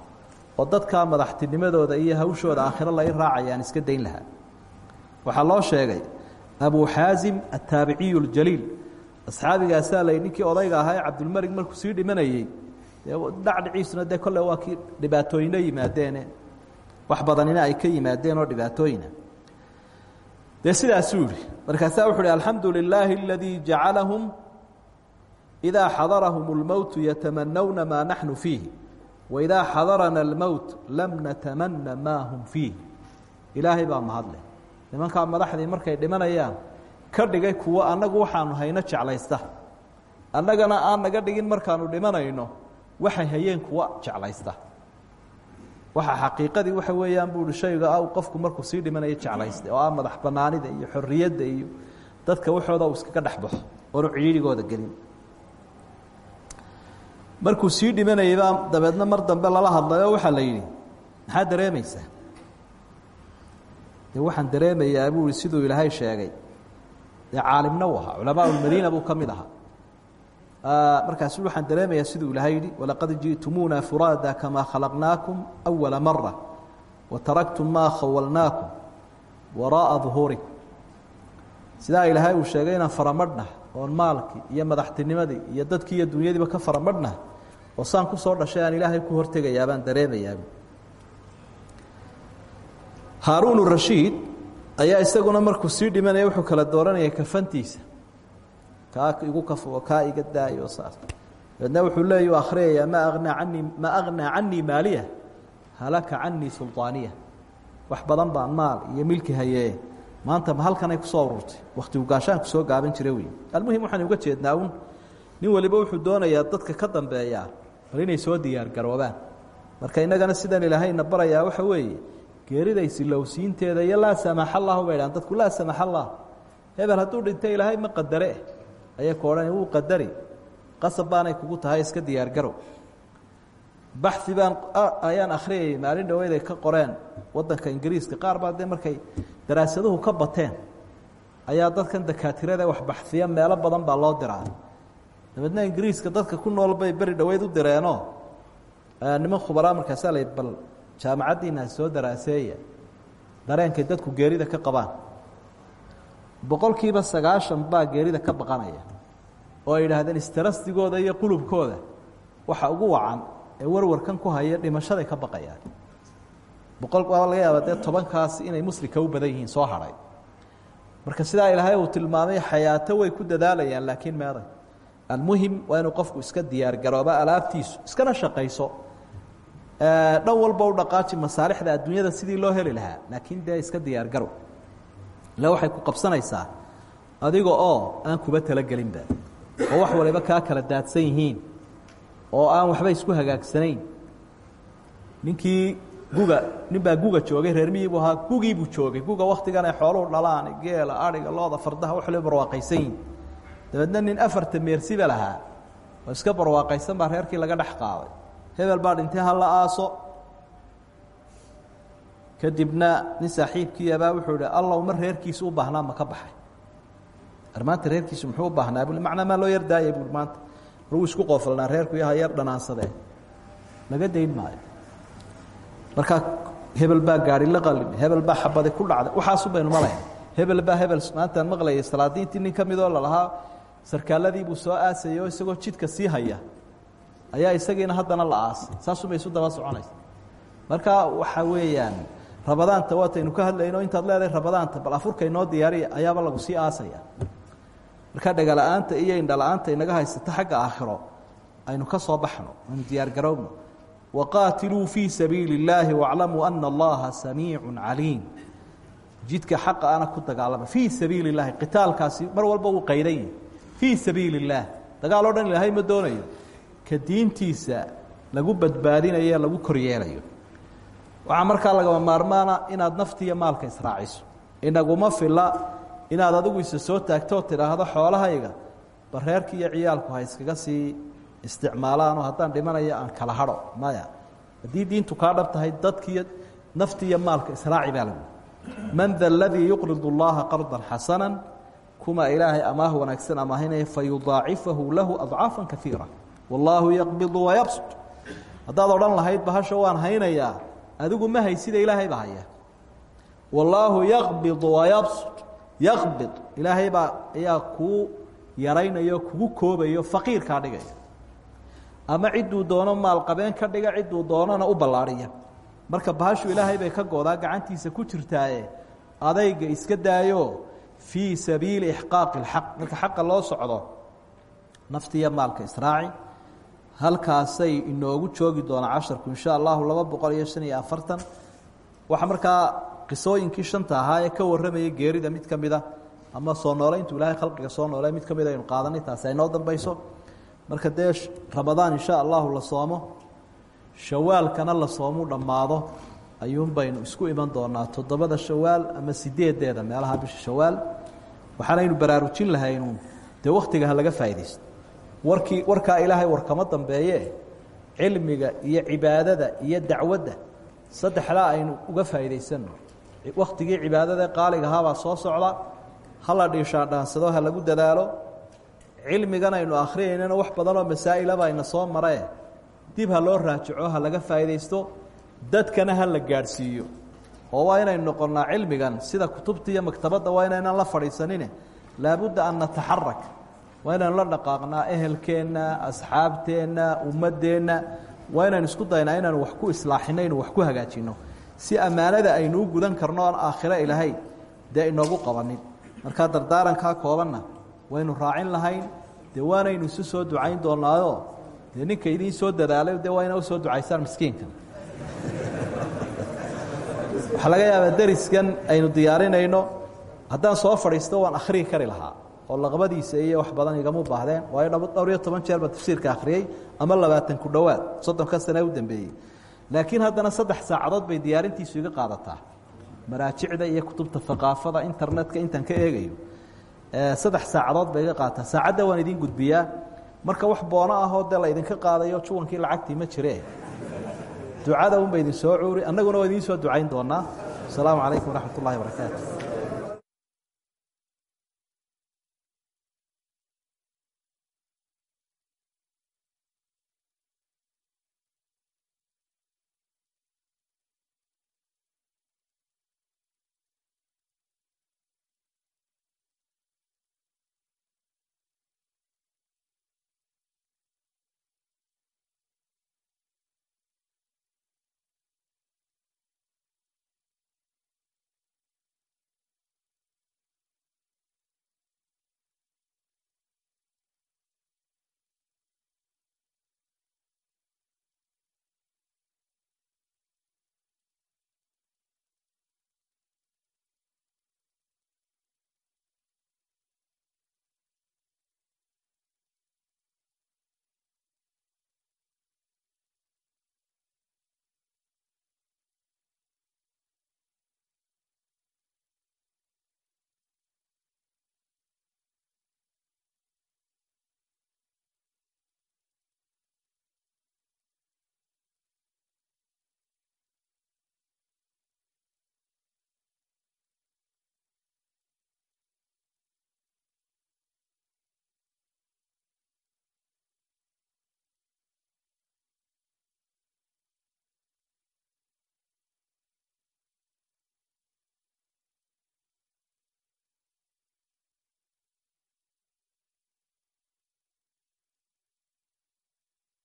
[SPEAKER 1] Oo dadkaa madaxtinimadooda iyo hawshooda aakhiro la i raacayaan iska dayn lahaa. Waxaa loo sheegay abu xaasim ataabiciyu اljaliil asxaabigaasaa la ninkii odayga ahaa ee cabdulmelig markuu sii dhimanayey dhacdhiciisuna dee kolle waa kii dhibaatooyino yimaadeene wax badanina ay ka yimaadeen oo dhibaatooyina. Dee sidaasuu yihi markaasaa wuxu uhi alxamdu lilaahi aladii idaa xadarahum اlmowtu yatamanawna maa naxnu fiihi waidaa xadarana اlmowt lam natamana maa hum fiih ilaahay baa mahadleh nimankaa madaxdii markay dhimanayaan ka dhigay kuwo annagu waxaanu hayno jeclaysta annagana aan naga dhigin markaanu dhimanayno waxay hayeen kuwa jeclaysta waxa xaqiiqadii waxa weeyaan buu hi shayga ah qofku markuu sii dhimanayo jeclaysta oo madax banaanida iyo xorriyadda iyo dadka waxooda uu iskaga dhex baxo oonu markuu sii dhimanayay baa dabeedna mar dambe lala hadlayo waxaa la yidhi maxaa dareemaysaa? De waxaan dareemayaa buu i siduu ilaahay sheegay. Dee caalimna u culamaa ulmadiina buu ka mid ahaa. Waxaan dareemayaa siduu ilaahay yidhi walaqad ji'tumuuna furaada kamaa khalaqnaakum awala mara wa taraktum maa khawalnaakum waraa'a duhuurikum. Sidaa ilaahay uu sheegay inaan faramadhnah oon maalkii iyo madaxtinimadii iyo dadkii iyo ka faramadhnah oo saan ku soo dhashay aan ilaahay ku hortegayaa baan dareemayaa haaruun rashiid ayaa isaguna markuu sii dhimanaya wuxuu kala dooranayay kafantiisa. Kaa igu kafo kaa iga saas. Dabeedna wuxuu leeya u akhriyayaa ma agnaa anii ma agnaa canii maaliya? Halaka canii sulطaaniya wax badan baan maal iyo milki hayee. Maanta ma halkanay ku soo ururtay. Wakti ugaashaan ku soo gaaban jira wey almuhim waxaan uga jeednaa un nin waliba wuxuu doonayaa dadka ka dambeeyaa bal inay soo diyaar garoobaan. Marka innagana sidan ilaahayna barayaa waxa weeye geeriday silowsiinteeda iyo laa samax allahu bay dhahan dadku laa samax allah hebel hadduu dhintay ilaahay ma qadare. Ayay ku odhan qadari. Qasab baanay kugu tahay iska diyaar garow. Baxi baan ayaan akhriyayay maalin dhaweyd ay ka qoreen. Waddanka ingiriiska qaar baa markay daraasaduhu ka bateen. Ayaa dadkan dakaatirada wax baxiya meelo badan baa loo diraa dabeedna ingiriiska dadka ku nool bay beri dhaweyd u direenoo niman khubaraa markaasaa la bal jaamacaddiina soo daraaseeya. Dareenkay dadku geerida ka qabaan. Boqolkiiba sagaashan baa geerida ka baqanaya oo ay yidhaahdeen iyo qulubkooda. Waxa ugu wacan ee warwarkan ku haya dhimashaday ka baqayaan. Boqol waa laga yaaba dee tobankaasi inay muslimka u badan yihiin soo hadhay marka sidaa ilaahay uu tilmaamay xayaato way ku dadaalayaan laakiin meeday almuhim waa inuu qofku iska diyaar garooba alaabtiisu iskana shaqayso. Dhan walba u dhaqaaji masaalixda adduunyada sidii loo heli lahaa laakiin dee iska diyaar garow. Waxay ku qabsanaysaa adiga oo aan kuba talagelinba oo wax waliba kaa kala daadsan yihiin oo aan waxba isku hagaagsanayn ninkii guga nin guga joogay reer miyii buu ahaa gugii buu joogay. Guga waktigan ay xooluhu dhalaan geela adhiga looda fardaha wax waliba barwaaqaysan yihiin dabeedna nin afarta meersiba lahaa oo iska barwaaqaysan baa reerkii laga dhex qaaday hebel baa dhintay hala aaso. Kadibna nin saaxiibkiiabaa wuxuu ihi allow mar reerkiisu u baahnaa ma ka baxay. Maanta reerkiisu muxuu u baahnaa bui macnaa maa loo yar daayay bui maanta mar wuu isku qoofalnaa reerku yaha yar dhanaansadee. Laga dayn maayo. Markaa hebel baa gaari la qalin hebel baa xabadi ku dhacday. Waxaasu baynu malayn. Hebel baa hebel maantaan maqlayay salaadiintii nin ka midoo lalahaa sarkaaladii buu soo aasayay oo isagoo jidka sii haya. Ayaa isagiina haddana la aasay. Saasubay isu daba soconaysa. Marka waxaa weeyaan rabadaanta waataynu ka hadlayno intaad leedahay rabadaanta bal afurka inoo diyaariya ayaaba lagu sii aasaya. Marka dhegala-aanta iyo indhala-aanta inaga haysata xagga aakhiro aynu ka soo baxno aynu diyaargarowno waqaatiluu fii sabiili اllaahi waclamuu ana allaha samiicu caliim. Jidka xaqa ana ku dagaalama. Fii sabiili اllahi qitaalkaasi mar walba wuu qaydan yihi fii sabiili اllaah dagaal o dhan ilaahay ma doonayo. Ka diintiisa lagu badbaadinayo lagu koryeelayo. Waxaa markaa lagama maarmaana inaad naftiiyo maalka israaciso. Inaguma fila inaad adigu isa soo taagto oo tidhaahdo xoolahayga bareerki iyo ciyaalku ha iskaga sii isticmaalaanoo haddaan dhimanaya aan kala hadho. Maya haddii diintu kaa dhab tahay dadkiiyo nafti iyo maalka israaci baa lagu man da aladii yuqridu اllaha qardan xasana kuma ilaahay amaah wanaagsan amaahinaya fayudaacifahu lahu adcaafa kaiira wallaahu yaqbidu wayabsud haddaad odhan lahayd bahasho waan haynayaa adigu ma haysida ilaahay baa haya. Wallaahu yaqbidu wayabsud yaqbid. Ilaahay baa ayaa kuu yaraynayo kugu koobayo faqiirkaa dhigaya. Ama cidduu doono maalqabeen ka dhiga cidduu doonona u ballaadhiya marka bahashu ilaahay bay ka goodaa gacantiisa ku jirtaaye adayga iska daayo fii sabiili ixqaaqi اlxaq marka xaqa loo socdo naftiiyo maalka israaci halkaasay inoogu joogi doonaa casharku insha allahu laba boqol iyo qisooyinkii shanta ahaa ka warramayay geerida mid ka mida ama soo nooleyntu ilaahay khalqiga soo nooley mid ka aynu qaadanay taasi ay noo dambayso. Marka dee ramadaan insha allahu la soomo shawaalkana la soomu dhammaado ayuun baynu isku iman doonaa toddobada shawaal ama sideedeeda meelaha bisha shawaal. Waxaanaynu baraarujin lahaynu dee wakhtiga ha laga faa'iidaysto. Warkii warkaa ilaahay war kama dambeeye. Cilmiga iyo cibaadada iyo dacwadda saddexdaa aynu uga faa'iidaysanno. Wakhtigii cibaadada qaaligahaabaa soo socda ha la dhiishaadhaansado ha lagu dadaalo. Cilmigan aynu akhriyaynana wax badanoo masaa'ilaba ayna soo maree. Dib ha loo raajico ha laga faa'iidaysto dadkana ha la gaadhsiiyo. Oo waa inaynu noqonnaa cilmigan sida kutubta iyo maktabadda waa inaynaan la fadhiisanine. Laabudda an nataxarak waa inaynu la dhaqaaqnaa ehelkeenna asxaabteenna ummaddeenna. Waa inaynu isku daynaa inaanu wax ku islaaxino inu wax ku hagaajinno si ammaanada aynu u gudan karno oon aakhiro ilaahay dee inoogu qabanin. Markaa dardaarankaa koobanna waynu raacin lahayn dee waanaynu isu soo ducayn doonaayoo dee ninka idiin soo dadaalay dee waa ina u soo ducaysaan miskiinkan waxaa laga yaabaa deriskan aynu diyaarinayno haddaan soo fadhiisto waan akhriyi kari lahaa oo laqbadiisa iyo wax badan igamu baahdeen. Waayo dhowr iyo toban jeer baa tafsiirka akhriyey ama labaatan ku dhowaad soddonka sane u dambeeyey. Laakiin haddana saddex saacadood bay diyaarintiisu iga qaadataa. Maraajicda iyo kutubta haqaafada internetka intaan ka eegayo saddex saacadood bay iga qaadataa saacadda waan idin gudbiyaa. Marka wax boono ahoo dee la idinka qaadayo juwankii lacagtii ma jire ducada unba idin soo cuuri annaguna waa idiin soo ducayn doonaa asalaamu calaykum waraxmat ullahi barakaatu